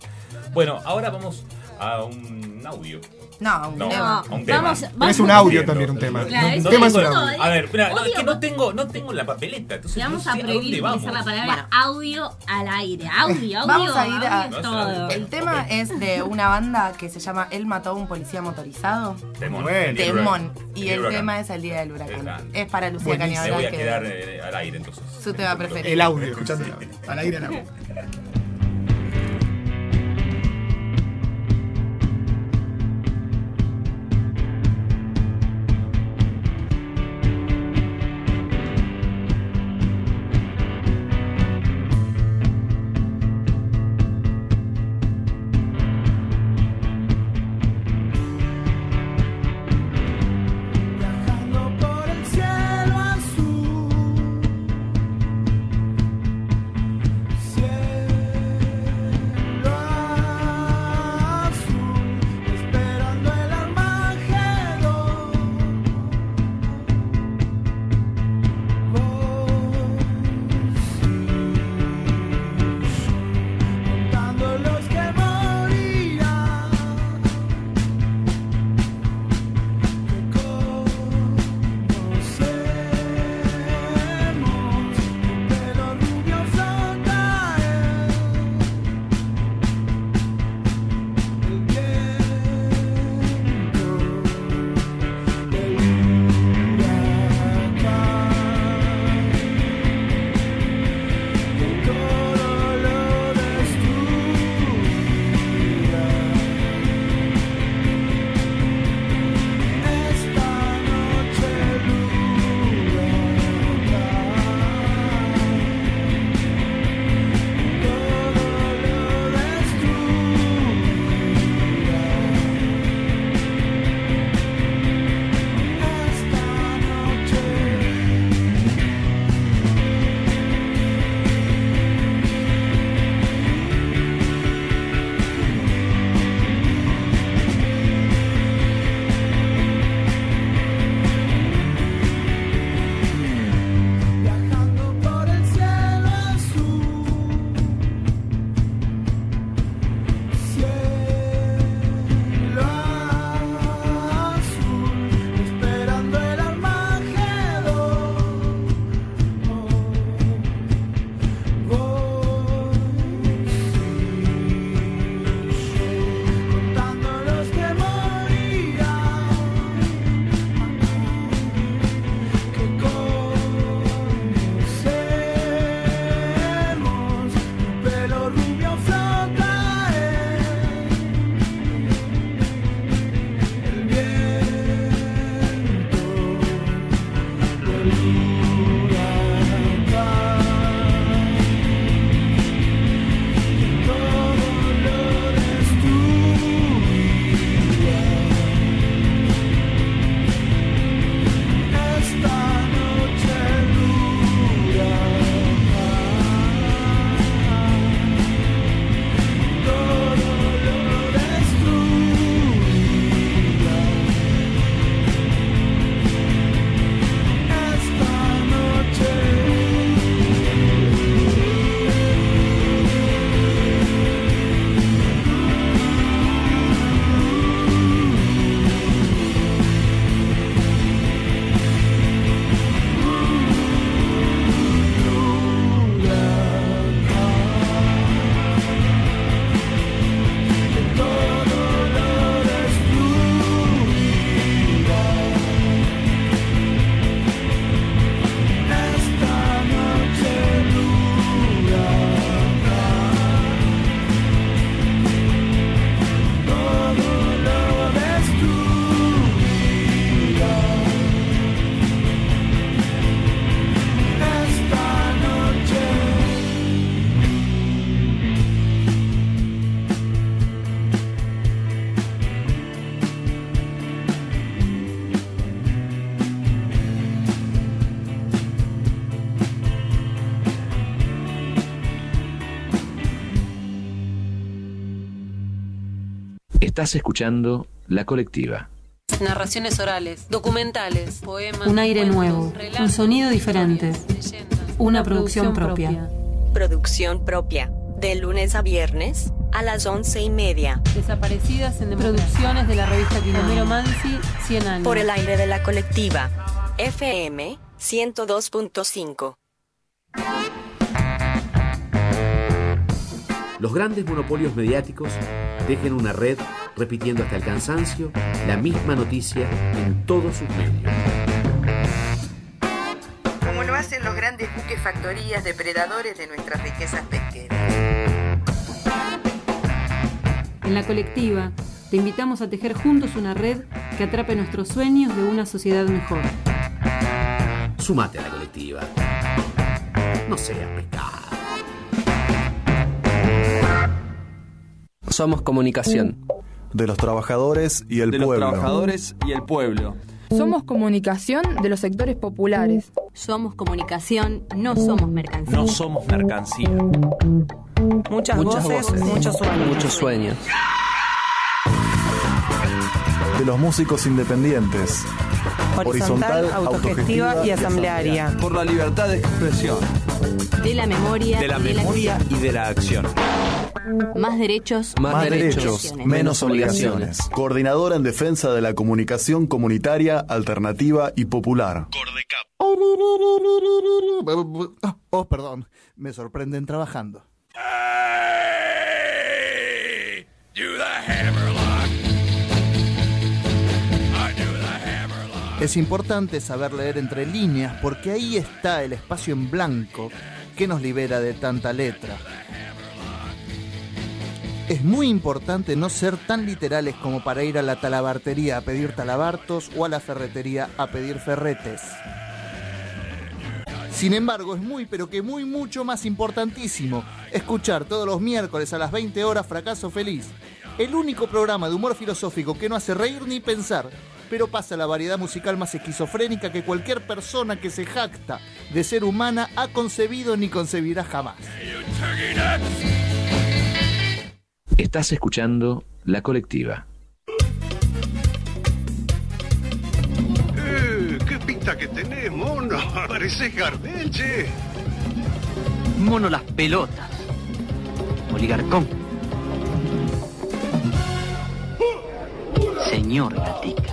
Bueno, ahora vamos a un audio. No, un No, a un tema. Vamos- Pero es un audio también, un tema. Claro, un es tema es un audio. A ver, espera, no, es que no tengo, no tengo la papeleta, entonces vamos no a sé prohibir dónde vamos. utilizar la palabra audio al aire. Audio, audio. Vamos a ir a. todo. El tema es de una banda que se llama Él mató a un policía motorizado. Temón. Bueno. El Temón. Y el huracán. tema es el día del huracán. Es para Lucía Me voy a que quedar eh, al aire entonces. su tema preferido. El audio, escuchando el audio. Al aire el audio. Estás escuchando La Colectiva. Narraciones orales, documentales, poemas. Un aire cuentos, nuevo, relatos, un sonido diferente. Una producción propia. Producción propia. De lunes a viernes a las once y media. Desaparecidas en Producciones de la revista Quilomero Mansi, 100 años. Por el aire de la colectiva. FM 102.5. Los grandes monopolios mediáticos tejen una red repitiendo hasta el cansancio la misma noticia en todos sus medios. como lo hacen los grandes buques factorías depredadores de nuestras riquezas pesqueras. En la colectiva, te invitamos a tejer juntos una red que atrape nuestros sueños de una sociedad mejor. Sumate a la colectiva. No seas pescado. Somos comunicación. De los trabajadores y el de los pueblo. trabajadores y el pueblo. Somos comunicación de los sectores populares. Somos comunicación, no somos mercancía. No somos mercancía. Muchas, voces, muchos sueños. Muchos sueños. De los músicos independientes. Horizontal, autogestiva y asamblearia. Por la libertad de expresión. De la memoria. De la y de memoria y de la acción. Más derechos. Más derechos, menos obligaciones. Coordinadora en defensa de la comunicación comunitaria, alternativa y popular. Oh, perdón, me sorprenden trabajando. Es importante saber leer entre líneas porque ahí está el espacio en blanco que nos libera de tanta letra. Es muy importante no ser tan literales como para ir a la talabartería a pedir talabartos o a la ferretería a pedir ferretes. Sin embargo, es muy, pero que muy, mucho más importantísimo escuchar todos los miércoles a las 20 horas Fracaso Feliz, el único programa de humor filosófico que no hace reír ni pensar, pero pasa la variedad musical más esquizofrénica que cualquier persona que se jacta de ser humana ha concebido ni concebirá jamás. Estás escuchando La Colectiva. Eh, ¿Qué pinta que tenés, mono? Pareces Gardel, che. Mono las pelotas. Oligarcón. Señor Gatica.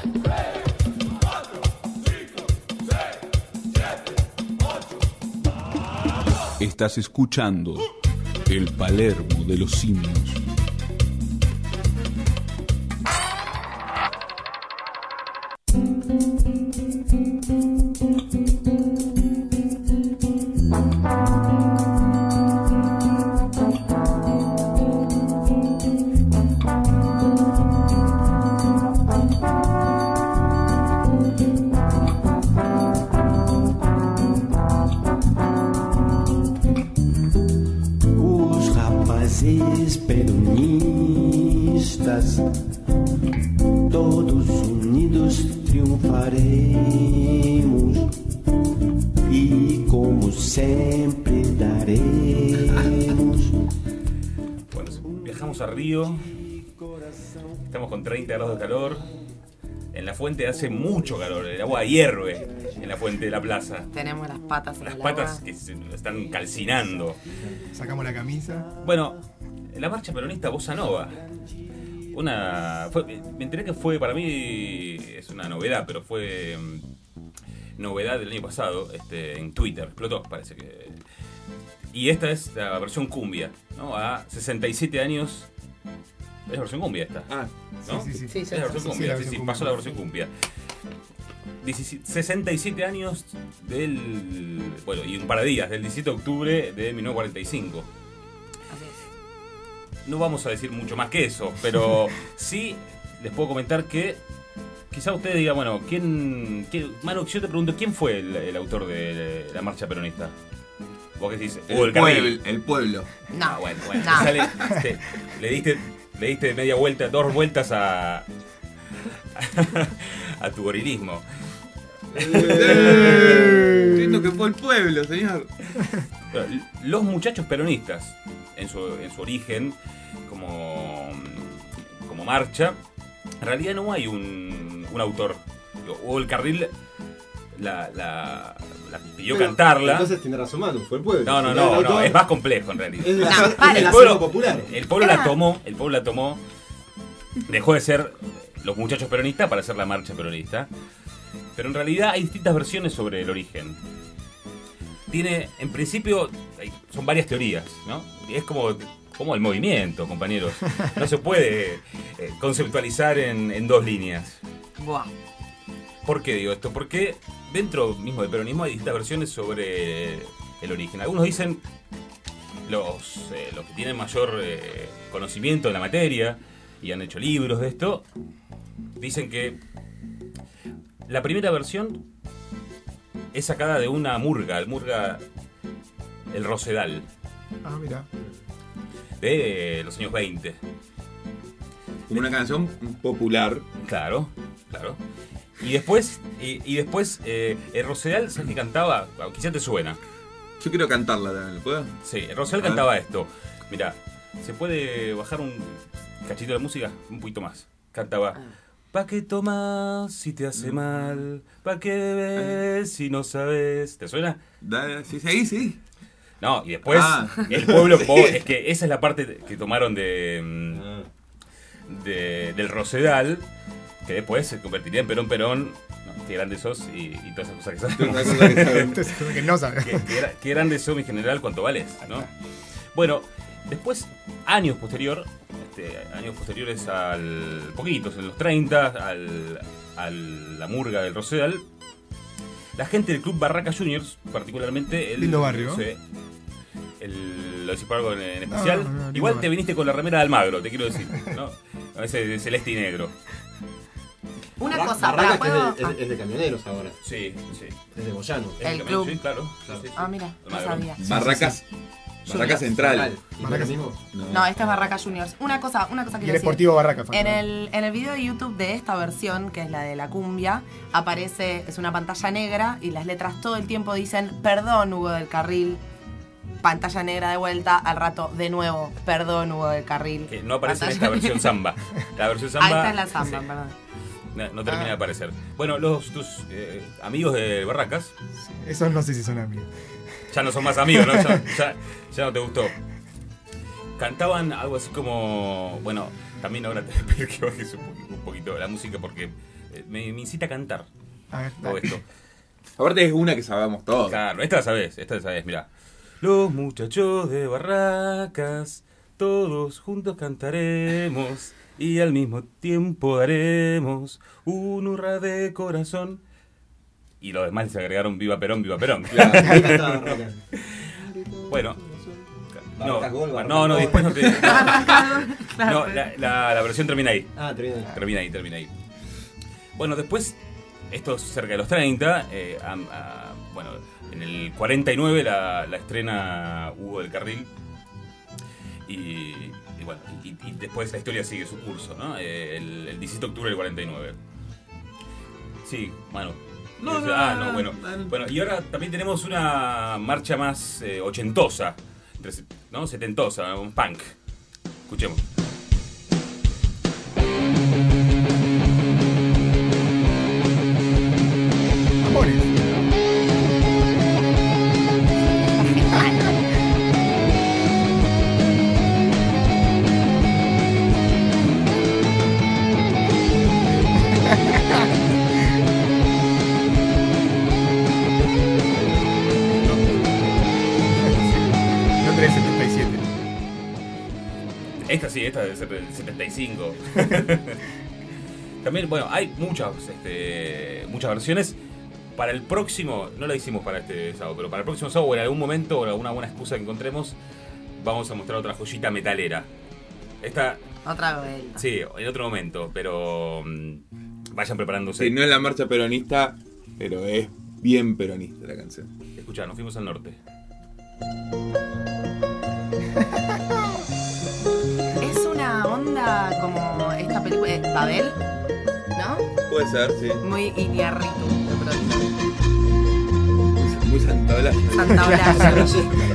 Estás escuchando El Palermo de los Simios. Hace mucho calor. El agua hierve en la fuente de la plaza. Tenemos las patas en Las el patas agua. que se están calcinando. Sacamos la camisa. Bueno, la marcha peronista Bossa Nova. Una. fue- me enteré que fue, para mí, es una novedad, pero fue mm, novedad del año pasado este, en Twitter. Explotó, parece que. Y esta es la versión cumbia, ¿no? A 67 años. Es la versión cumbia esta. Ah, ¿no? sí, sí, sí. Sí, Es la versión sí, sí, cumbia, la sí, versión sí, cumbia. pasó la versión cumbia. 17 67 años del. Bueno, y un par de días, del 17 de octubre de 1945. No vamos a decir mucho más que eso, pero sí les puedo comentar que quizá usted diga, bueno, ¿quién. quién Manu, yo te pregunto, ¿quién fue el, el autor de la marcha peronista? ¿Vos qué decís? El pueblo, el pueblo. No, Ah, bueno, bueno. no. te sale- te- le diste le diste media vuelta, dos vueltas a a tu gorilismo. Entiendo que fue el pueblo, señor. Los muchachos peronistas, en su, en su origen, como, como marcha. En realidad no hay un, un autor. O el carril la, la, la pidió Pero, cantarla. Entonces tiene razón Manu, fue el pueblo. No, no, no, no, es más complejo en realidad. Es la- No, es el pueblo popular. El pueblo la tomó, el pueblo la tomó, dejó de ser los muchachos peronistas para ser la marcha peronista. Pero en realidad hay distintas versiones sobre el origen. Tiene, en principio, son varias teorías, ¿no? Y es como, como el movimiento, compañeros. No se puede eh, conceptualizar en, en dos líneas. Buah. ¿Por qué digo esto? Porque dentro mismo del peronismo hay distintas versiones sobre el origen. Algunos dicen, los, eh, los que tienen mayor eh, conocimiento de la materia y han hecho libros de esto, dicen que la primera versión es sacada de una murga, el murga El Rosedal, Ah, mira. de eh, los años 20. Como una canción popular. Claro, claro. Y después, y, y después eh, el Rosedal, ¿sabes qué cantaba? Ah, Quizá te suena. Yo quiero cantarla también, ¿puedo? Sí, el Rosedal cantaba esto. Mira, ¿se puede bajar un cachito de música? Un poquito más. Cantaba. ¿Pa' qué tomas si te hace mal? ¿Pa' qué bebes si no sabes? ¿Te suena? Dale, sí, sí, sí. No, y después Ah. el pueblo, es que esa es la parte que tomaron de, mm, de- del Rosedal, que después se convertiría en Perón Perón, ¿no? qué grande sos y, y todas esas cosas que sabemos. No sabemos. Qué- qué qué grande sos mi general, cuánto vales, ¿no? Bueno, después, años posterior, este, años posteriores al, poquitos, en los 30, al, a la murga del Rosedal, la gente del club Barraca Juniors, particularmente el... Lindo barrio. el, lo decís por algo en, en especial. no, no, lindo Igual te viniste con la remera de Almagro, te quiero decir, ¿no? A veces de celeste y negro. Una Barra- cosa, Barracas ¿para que es, de, es- es de camioneros ahora. Sí, sí. Es de Boyano. Es El de club. Sí, claro. Sí, sí. Ah, mira, no sabía. Barracas. Barracas Central. Barracas- No, esta es Barraca Juniors. Una cosa, una cosa Y quiero el decir. Sportivo Barraca, En el, en el video de YouTube de esta versión, que es la de la cumbia, aparece, es una pantalla negra y las letras todo el tiempo dicen, perdón Hugo del Carril, pantalla negra de vuelta, al rato de nuevo, perdón Hugo del Carril. Que no aparece en esta versión samba. La versión Ah, samba. esta es la samba, sí, perdón. No, no termina Ah. de aparecer. Bueno, los tus eh, amigos de Barracas Esos no sé si son amigos. ya no son más amigos, ¿no? Ya, ya- ya no te gustó. Cantaban algo así como. Bueno, también ahora te voy a pedir que bajes un poquito, un poquito la música porque eh, me, me incita a cantar A ver, todo esto. Aparte es una que sabemos todos. Claro, esta la sabes, esta la sabes, mira. Los muchachos de Barracas, todos juntos cantaremos y al mismo tiempo daremos un hurra de corazón. Y los demás les agregaron Viva Perón, Viva Perón. Barracas. bueno. No, no, no, después no te. Claro. No, la, la- la versión termina ahí. Ah, termina ahí. Termina ahí, termina ahí. Bueno, después, esto es cerca de los 30, eh, a- bueno, en el 49 la, la estrena Hugo del Carril. Y, y después la historia sigue su curso, ¿no? Eh, el, el 17 de octubre del 49. Sí, bueno. No, no, ah, no, no, no, bueno. no. Bueno, y ahora también tenemos una marcha más eh, ochentosa, ¿no? Setentosa, un punk. Escuchemos. 75. También, bueno, hay muchas, este, muchas versiones. Para el próximo, no la hicimos para este sábado, pero para el próximo sábado o en algún momento o en alguna buena excusa que encontremos, vamos a mostrar otra joyita metalera. Esta, Otra vuelta. sí, en otro momento, pero mm, vayan preparándose. Sí, no es la marcha peronista, pero es bien peronista la canción. Escucha, nos fuimos al norte. como esta película, de Babel, ¿no? Puede ser, sí. Muy Iñarritu, de pronto. Muy santaolalla.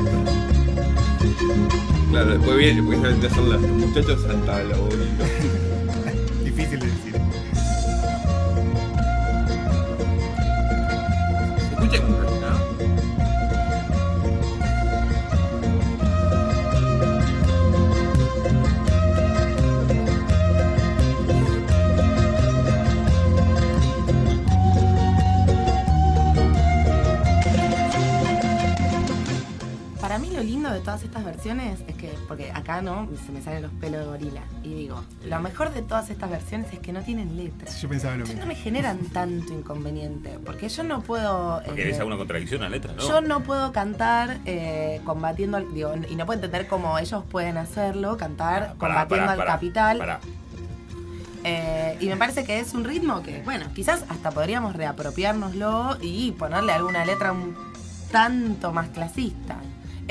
Claro, después viene, porque son los muchachos santaolalla, Difícil de decir. Se escucha lo lindo de todas estas versiones es que, porque acá no, se me salen los pelos de gorila. Y digo, lo mejor de todas estas versiones es que no tienen letras. Yo pensaba lo mismo. no me generan tanto inconveniente, porque yo no puedo... Porque eh, alguna contradicción en la letra, ¿no? Yo no puedo cantar eh, combatiendo al. Digo, y no puedo entender cómo ellos pueden hacerlo, cantar combatiendo al capital. Eh, y me parece que es un ritmo que, bueno, quizás hasta podríamos reapropiárnoslo y ponerle alguna letra un tanto más clasista.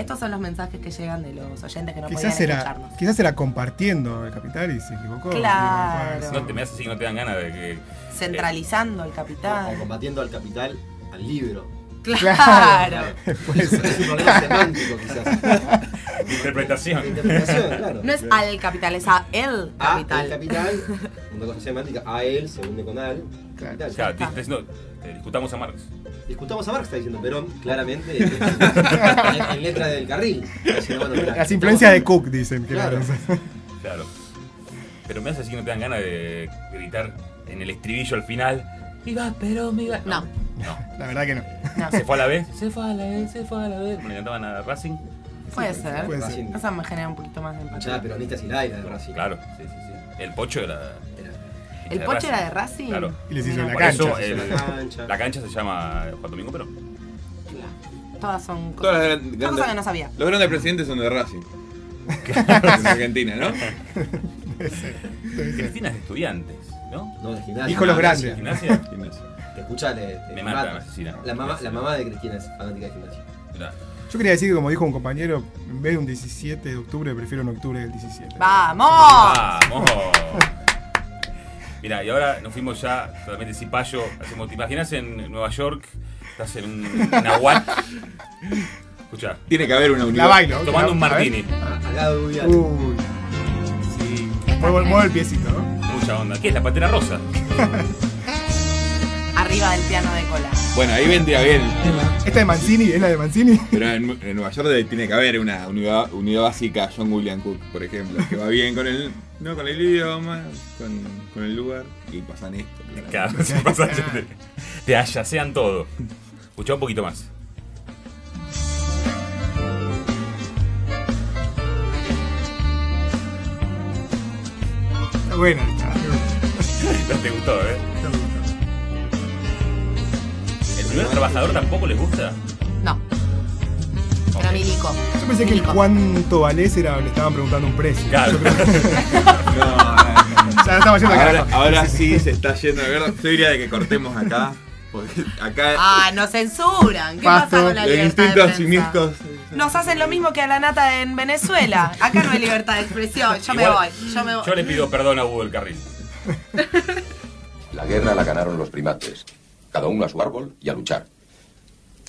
Estos son los mensajes que llegan de los oyentes que no Quizás podían era, escucharnos. quizás era compartiendo el capital y se equivocó. Claro. No te me hace así que no te dan ganas de que. Centralizando el capital. O combatiendo al capital, al libro. Claro. Puede Es un problema semántico, quizás. Interpretación. Interpretación, claro. No es al capital, es a el A, capital. el capital, una cosa semántica, a él se une con al. Capital. Claro, te- te- no, eh, discutamos a Marx. Discutamos a Marx, está diciendo Perón, claramente, en, en letra del carril. Diciendo, bueno, mirá, Las influencias de Cook dicen que Claro. Claro. Pero me hace así que no te dan ganas de gritar en el estribillo al final. ¡Viva Perón, viva! No. La verdad que no. ¿Se fue a la vez? Se fue a la vez, se fue a la vez. Como le cantaban a Racing. Puede ser. Puede ser. Eso me genera un poquito más de empatía. Hinchada peronista y la de Racing. Claro, sí, sí, sí. El Pocho era. ¿El Pocho Racing. era de Racing? Claro. Y les hizo Mira, la Por cancha. eso el- la cancha. la cancha se llama Juan Domingo Perón. Todas son Todas las cosas, gran- son grandes- cosas que no sabía. Los grandes presidentes son de Racing. en Argentina, ¿no? Cristina es de estudiantes, ¿no? No, de gimnasia. Dijo los grandes. ¿Gimnasia? Te escucha, le, te Me mata, mata. me asesina. La mamá, la mamá de Cristina es fanática de gimnasia. Mirá. Yo quería decir que, como dijo un compañero, en vez de un 17 de octubre, prefiero un octubre del 17. ¡Vamos! ¡Vamos! Mira, y ahora nos fuimos ya totalmente cipayo. Hacemos, ¿Te imaginas en Nueva York? Estás en un Nahuatl. Escucha, Tiene que haber una La unidad. bailo. tomando un martini. Al lado de. Uy. Sí. Muevo el piecito, ¿no? Mucha onda. ¿Qué es la patera rosa? Arriba del piano de cola. Bueno, ahí vendría bien. ¿Esta de Mancini? ¿Es la de Mancini? Pero en, en Nueva York tiene que haber una unidad, unidad básica John William Cook, por ejemplo, que va bien con el, no con el idioma, con, con el lugar, y pasan esto. Claro, se pasa, te, te ayasean todo. Escucha un poquito más. Está buena. No te gustó, ¿eh? ¿El primer trabajador tampoco les gusta? No. Yo pensé que el cuánto valés era, le estaban preguntando un precio. Claro. Yo creo que- No, no, ya estamos yendo ahora, ahora sí se está yendo de verdad. Yo diría de que cortemos acá, porque acá Ah, nos censuran. ¿Qué Pasto, pasa con la los libertad de instintos prensa? siniestros. Nos hacen lo mismo que a la nata en Venezuela. Acá no hay libertad de expresión. Yo me voy. Yo me voy. Yo le pido perdón a Hugo del Carril. La guerra la ganaron los primates. Cada uno a su árbol y a luchar.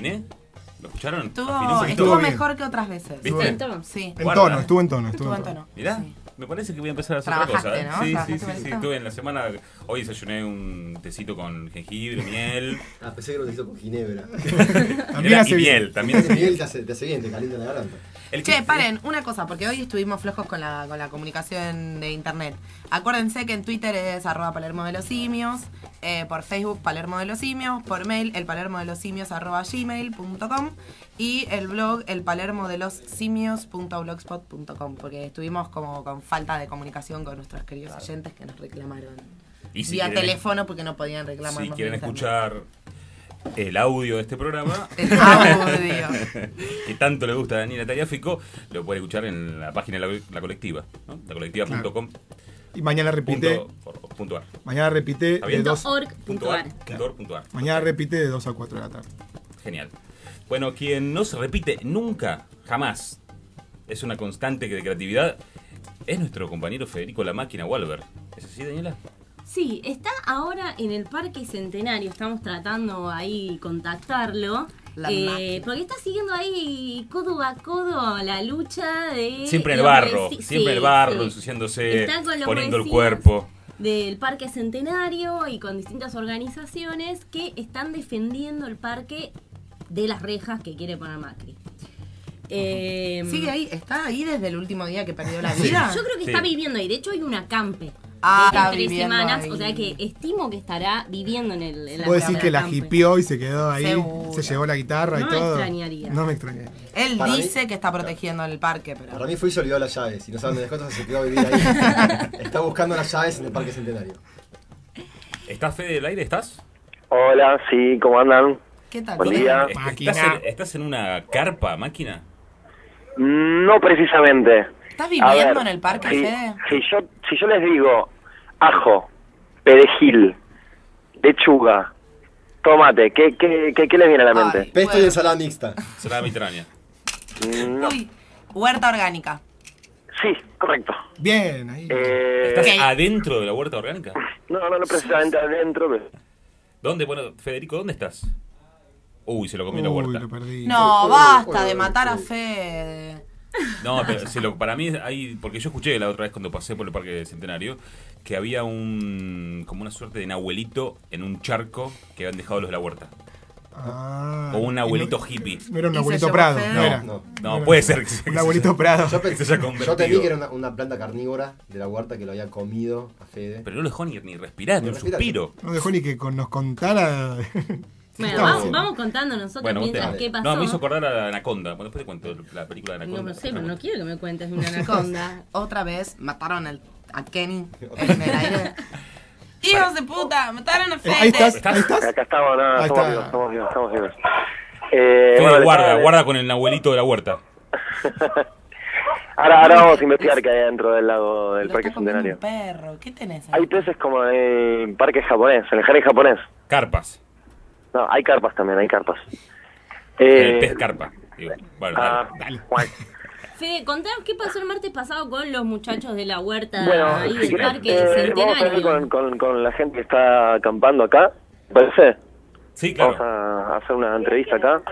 ¿Afiné? ¿Lo escucharon? ¿Afiné un Estuvo, estuvo mejor que otras veces. ¿Viste? En tono. Sí. En Guarda, tono, estuvo en tono. Estuvo Estuvo en tono. tono. Mirá, Sí. me parece que voy a empezar a hacer otra Trabajaste, cosa. ¿eh? ¿no? Sí, sí, Trabajaste sí, sí. Estuve en la semana. Hoy desayuné un tecito con jengibre, miel. Ah, pensé que lo hizo con ginebra. También Era- hace y bien. miel, también hace miel. te hace, te hace bien, te calienta la garganta. El que- Che, paren, una cosa, porque hoy estuvimos flojos con la, con la comunicación de internet. Acuérdense que en Twitter es arroba Palermo de los Simios, eh, por Facebook Palermo de los Simios, por mail el palermo de los simios arroba gmail.com y el blog el palermo de los simios.blogspot.com, porque estuvimos como con falta de comunicación con nuestros queridos oyentes que nos reclamaron Y si vía quieren- teléfono porque no podían reclamar. Si quieren escuchar el audio de este programa, El audio. que tanto le gusta a Daniela Tagliafico, lo pueden escuchar en la página de la, la colectiva, ¿no? la colectiva.com. Y mañana repite. Punto, por- punto ar. Mañana repite. Mañana repite de 2 a 4 de la tarde. Genial. Bueno, quien no se repite nunca, jamás, es una constante de creatividad, es nuestro compañero Federico La Máquina Walber. ¿Es así, Daniela? Sí, está ahora en el Parque Centenario, estamos tratando ahí contactarlo. Eh, porque está siguiendo ahí codo a codo la lucha de. Siempre en el barro, veci- siempre en el sí, barro, sí. ensuciándose, poniendo el cuerpo. Del Parque Centenario y con distintas organizaciones que están defendiendo el parque de las rejas que quiere poner Macri. Eh, ¿Sigue ahí? ¿Está ahí desde el último día que perdió la vida? Yo creo que Sí. está viviendo ahí. De hecho, hay un acampe. Ah, tres semanas. ahí. O sea que estimo que estará viviendo en el. En la Puedo decir que la hipió y se quedó ahí, Seguro. se llevó la guitarra No y me todo. extrañaría. No me extrañaría. Él Para mí- dice que está protegiendo el parque, pero. Para mí fue y se olvidó las llaves. Y no saben dónde dejó, entonces se quedó a vivir ahí. Está buscando las llaves en el Parque Centenario. ¿Estás Fede del aire? ¿Estás? Hola, sí, ¿cómo andan? ¿Qué tal? Buen día. ¿Est- ¿Estás en, estás en una carpa, máquina? No precisamente. ¿Estás viviendo ver, en el parque, si, Fede? si yo, si yo les digo ajo, perejil, lechuga, tomate, ¿qué, qué, qué, qué les viene a la mente? Pesto y ensalada mixta. Será mediterránea. No. Uy, huerta orgánica. Sí, correcto. Bien, ahí. Eh, ¿Estás adentro de la huerta orgánica? no, no, no precisamente adentro. pero- ¿Dónde? Bueno, Federico, ¿dónde estás? Uy, se lo comió la Uy, huerta. lo perdí. No, basta de matar a Fede. No, pero lo- para mí hay, porque yo escuché la otra vez cuando pasé por el Parque Centenario, que había un, como una suerte de abuelito en un charco que habían dejado los de la huerta. Ah, O un abuelito no- hippie. No era un ¿Y se abuelito Prado, no, era. No, No era. puede ser que se- Un abuelito Prado. Yo, Que se haya convertido. yo entendí que era una, una planta carnívora de la huerta que lo había comido a Fede. Pero no lo dejó ni, ni respirar, ni Ni un respirar. suspiro. No dejó ni que con- nos contara. Bueno, No, vamos, vamos contando nosotros Bueno, mientras qué pasó. No, me hizo acordar a la Anaconda. Bueno, después te cuento la película de No, Anaconda. no sé, pero no quiero que me cuentes de una anaconda. Conda. Otra vez mataron el- a Kenny en el aire. ¡Hijos de puta! ¡Mataron a Fede! ahí estás, ¿Estás? ahí estás. Acá estamos, no, Ahí estamos vivos, estamos vivos, estamos vivos. Eh, Fede, bueno, les guarda, guarda con el abuelito de la huerta. Ahora, ahora vamos a investigar qué hay dentro del lago del Lo Parque Centenario. un perro. ¿Qué tenés ahí? Hay peces como en el parque japonés, en el jardín japonés. Carpas. No, hay carpas también, hay carpas. el Eh, pez carpa. Digo, bueno, ah, dale. Fede, contanos qué pasó el martes pasado con los muchachos de la huerta Bueno, ahí del parque eh, vamos a con, con, con la gente que está acampando acá. ¿Te parece? Sí, claro. Vamos a hacer una entrevista acá.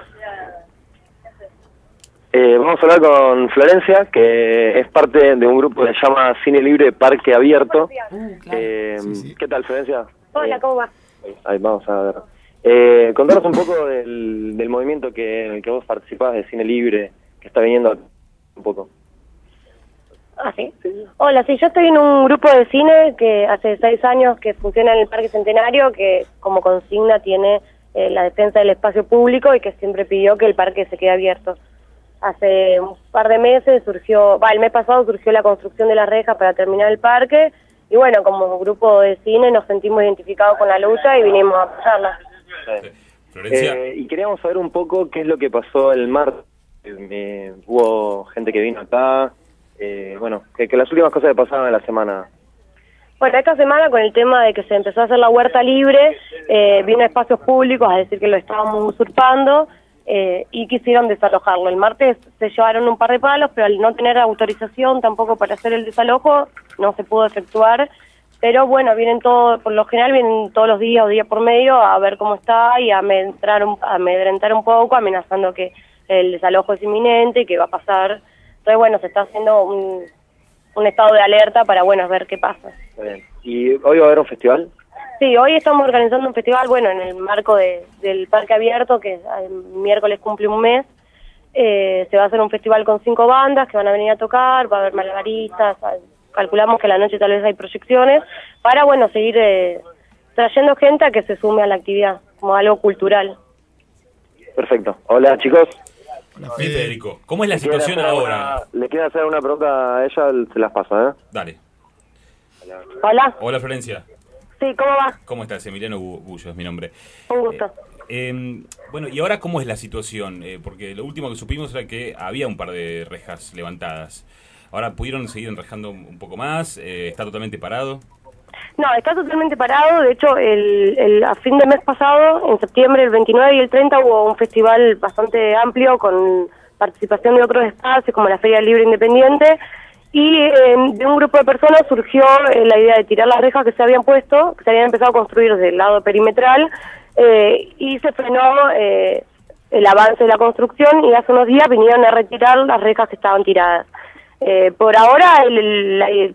Eh, vamos a hablar con Florencia, que es parte de un grupo que se llama Cine Libre Parque Abierto. Uh, claro. Eh, ¿Qué tal, Florencia? Hola, Eh, ¿cómo va? ahí vamos a ver. Eh, contanos un poco del, movimiento que, en el que vos participás de Cine Libre, que está viniendo un poco. Ah, sí. Hola, sí, yo estoy en un grupo de cine que hace seis años que funciona en el Parque Centenario, que como consigna tiene eh, la defensa del espacio público y que siempre pidió que el parque se quede abierto. Hace un par de meses surgió, va, el mes pasado surgió la construcción de las rejas para terminar el parque y bueno, como grupo de cine nos sentimos identificados con la lucha y vinimos a apoyarla. Florencia. Eh, y queríamos saber un poco qué es lo que pasó el martes. Eh, hubo gente que vino acá. Eh, bueno, que, que las últimas cosas que pasaron en la semana. Bueno, esta semana con el tema de que se empezó a hacer la huerta libre, eh, vino a espacios públicos a decir que lo estábamos usurpando eh, y quisieron desalojarlo. El martes se llevaron un par de palos, pero al no tener autorización tampoco para hacer el desalojo, no se pudo efectuar. Pero bueno, vienen todo, por lo general vienen todos los días o día por medio a ver cómo está y a amedrentar un, a amedrentar un poco, amenazando que el desalojo es inminente y que va a pasar. Entonces, bueno, se está haciendo un, un estado de alerta para, bueno, ver qué pasa. Bien. ¿Y hoy va a haber un festival? Sí, hoy estamos organizando un festival, bueno, en el marco de, del Parque Abierto, que el miércoles cumple un mes. Eh, se va a hacer un festival con cinco bandas que van a venir a tocar, va a haber malabaristas, al- calculamos que a la noche tal vez hay proyecciones, para, bueno, seguir eh, trayendo gente a que se sume a la actividad, como algo cultural. Perfecto. Hola, chicos. Sí, Federico. ¿Cómo es la ¿Le quieren situación ahora? ¿Le quieren hacer una pregunta a ella? Se las paso, ¿eh? Dale. Hola. Hola, Florencia. Sí, ¿cómo va? ¿Cómo estás? Emiliano Bullo es mi nombre. Un gusto. Eh, bueno, ¿y ahora cómo es la situación? Eh, porque lo último que supimos era que había un par de rejas levantadas. Ahora pudieron seguir enrejando un poco más, eh, está totalmente parado. No, está totalmente parado. De hecho, el, el- a fin de mes pasado, en septiembre, el 29 y el 30, hubo un festival bastante amplio con participación de otros espacios, como la Feria Libre Independiente. Y eh, de un grupo de personas surgió eh, la idea de tirar las rejas que se habían puesto, que se habían empezado a construir desde el lado perimetral, eh, y se frenó eh, el avance de la construcción y hace unos días vinieron a retirar las rejas que estaban tiradas. Eh, por ahora el- el- el-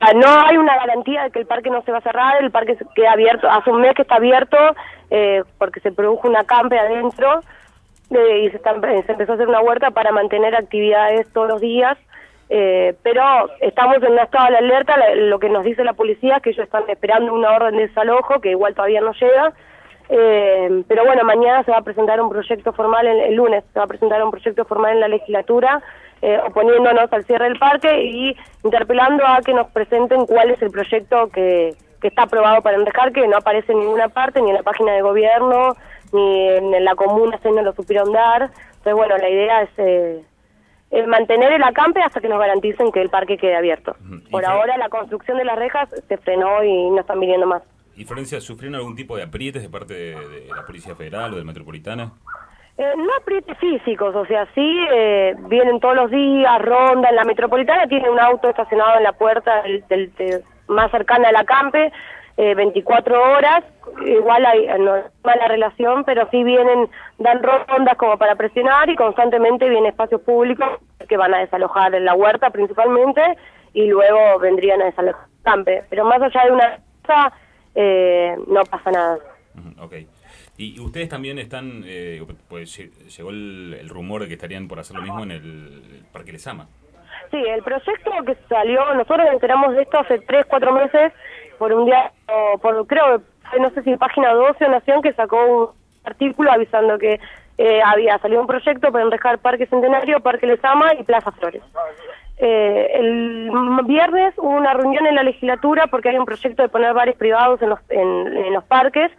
Ah, no hay una garantía de que el parque no se va a cerrar, el parque queda abierto, hace un mes que está abierto eh, porque se produjo una campe adentro eh, y se, está- se empezó a hacer una huerta para mantener actividades todos los días, eh, pero estamos en un estado de alerta, lo que nos dice la policía es que ellos están esperando una orden de desalojo que igual todavía no llega, eh, pero bueno, mañana se va a presentar un proyecto formal, el, el lunes se va a presentar un proyecto formal en la legislatura eh, oponiéndonos al cierre del parque y interpelando a que nos presenten cuál es el proyecto que, que está aprobado para enrejar, que no aparece en ninguna parte, ni en la página de gobierno, ni en la comuna, se no lo supieron dar. Entonces, bueno, la idea es eh, eh, mantener el acampe hasta que nos garanticen que el parque quede abierto. Por ahora la construcción de las rejas se frenó y no están viniendo más. ¿Y Florencia, sufrieron algún tipo de aprietes de parte de, de la Policía Federal o de Metropolitana? Eh, no aprietes físicos, o sea, sí eh, vienen todos los días, rondan. La metropolitana tiene un auto estacionado en la puerta del, del- de- más cercana al acampe, eh, 24 horas. Igual hay eh, no mala relación, pero sí vienen, dan rondas como para presionar y constantemente vienen espacios públicos que van a desalojar en la huerta principalmente y luego vendrían a desalojar el acampe. Pero más allá de una cosa, eh, no pasa nada. Ok. Y ustedes también están, eh, pues lle- llegó el, rumor de que estarían por hacer lo mismo en el Parque Lesama. Sí, el proyecto que salió, nosotros nos enteramos de esto hace 3, 4 meses por un día, por creo, no sé si página 12 o Nación que sacó un artículo avisando que eh, había salido un proyecto para enrejar Parque Centenario, Parque Lesama y Plaza Flores. Eh, el viernes hubo una reunión en la legislatura porque hay un proyecto de poner bares privados en los, en los parques,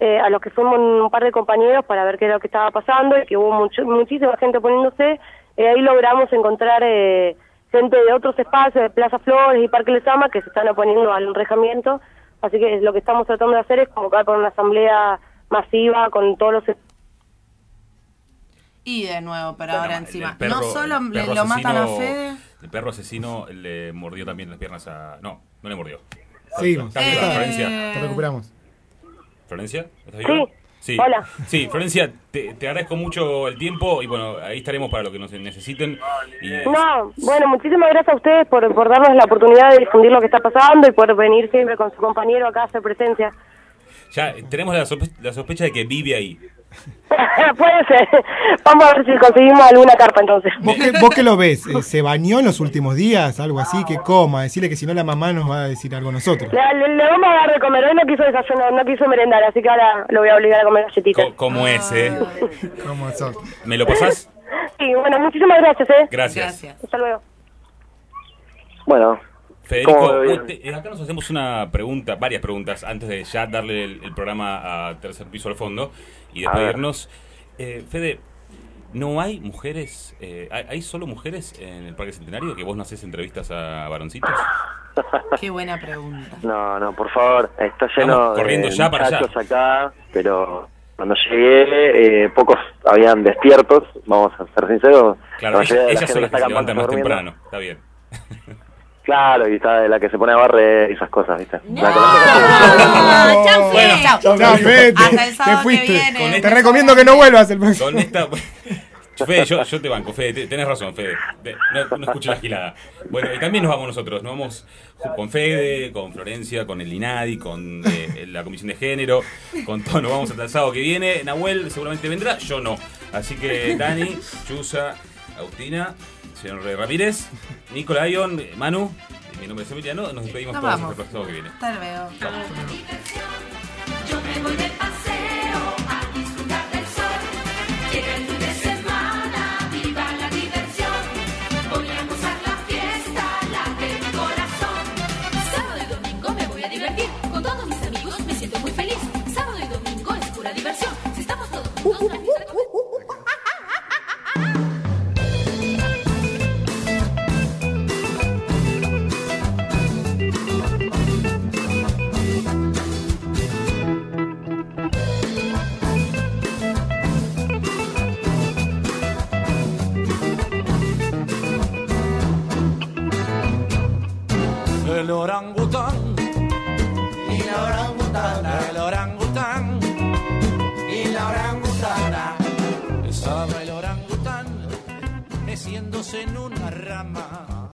eh, a los que fuimos un par de compañeros para ver qué era lo que estaba pasando y que hubo mucho, muchísima gente oponiéndose. Eh, ahí logramos encontrar eh, gente de otros espacios, de Plaza Flores y Parque Lesama, que se están oponiendo al enrejamiento. Así que lo que estamos tratando de hacer es convocar por una asamblea masiva con todos los Y de nuevo, pero Bueno, ahora encima. perro- no solo le- lo matan a Fede. El perro asesino le mordió también las piernas a... No, no le mordió. Seguimos. ¿Estás viva, Eh? Te recuperamos. ¿Florencia? ¿Estás Sí. viva? Sí. Hola. Sí, Florencia, te, te agradezco mucho el tiempo y bueno, ahí estaremos para lo que nos necesiten. Y, No, bueno, muchísimas gracias a ustedes por, por darnos la oportunidad de difundir lo que está pasando y por venir siempre con su compañero acá a hacer presencia. Ya tenemos la, sospe- la sospecha de que vive ahí. Puede ser. Vamos a ver si conseguimos alguna carpa entonces. ¿Vos qué, vos qué lo ves? Eh, ¿Se bañó en los últimos días? Algo así, que coma. Decirle que si no la mamá nos va a decir algo a nosotros. Le, le- le vamos a dar de comer. Hoy no quiso desayunar, no quiso merendar, así que ahora lo voy a obligar a comer galletitas. Co- ¿Cómo es, eh? ¿Cómo son? ¿Me lo pasás? Sí, bueno, muchísimas gracias, ¿eh? Gracias. Hasta luego. Bueno, Federico, eh, acá nos hacemos una pregunta, varias preguntas, antes de ya darle el, el programa a Tercer Piso al fondo y despedirnos. Eh, Fede, ¿no hay mujeres, eh, hay, hay solo mujeres en el Parque Centenario? ¿Que vos no haces entrevistas a varoncitos? Qué buena pregunta. no, no, por favor, está lleno Vamos corriendo de ya para allá. muchachos acá, pero cuando llegué, eh, pocos habían despiertos, vamos a ser sinceros. Claro, La mayoría de la ellas gente son las que se levantan más durmiendo. temprano, está bien. Claro, y está de la que se pone a barrer y esas cosas, ¿viste? La Ah, chau, Bueno, Fede. Chau. Chao, Fede, te- Hasta el sábado te fuiste. que viene. Te recomiendo que no vuelvas el próximo. Con esta... Fede, yo, yo te banco, Fede, te- tenés razón, Fede. Te- no, no escucho la gilada. Bueno, y también nos vamos nosotros, nos vamos con Fede, con Florencia, con el INADI, con eh, la Comisión de Género, con todo, nos vamos hasta el sábado que viene. Nahuel seguramente vendrá, yo no. Así que Dani, Chusa, Agustina, señor Ramírez, Nicolás Ion, Manu, mi nombre es Emiliano, nos despedimos Nos todos vamos. hasta el sábado que viene. Hasta luego. Yo me voy de paseo a disfrutar del sol. Llega el fin de semana, viva la diversión. Voy a gozar la fiesta, la de mi corazón. Sábado y domingo me voy a divertir. Con todos mis amigos me siento muy feliz. Sábado y domingo es pura diversión. Si estamos todos juntos, la fiesta El orangután. Y la orangutana, el orangután. Y la orangutana. Orangután meciéndose en rama.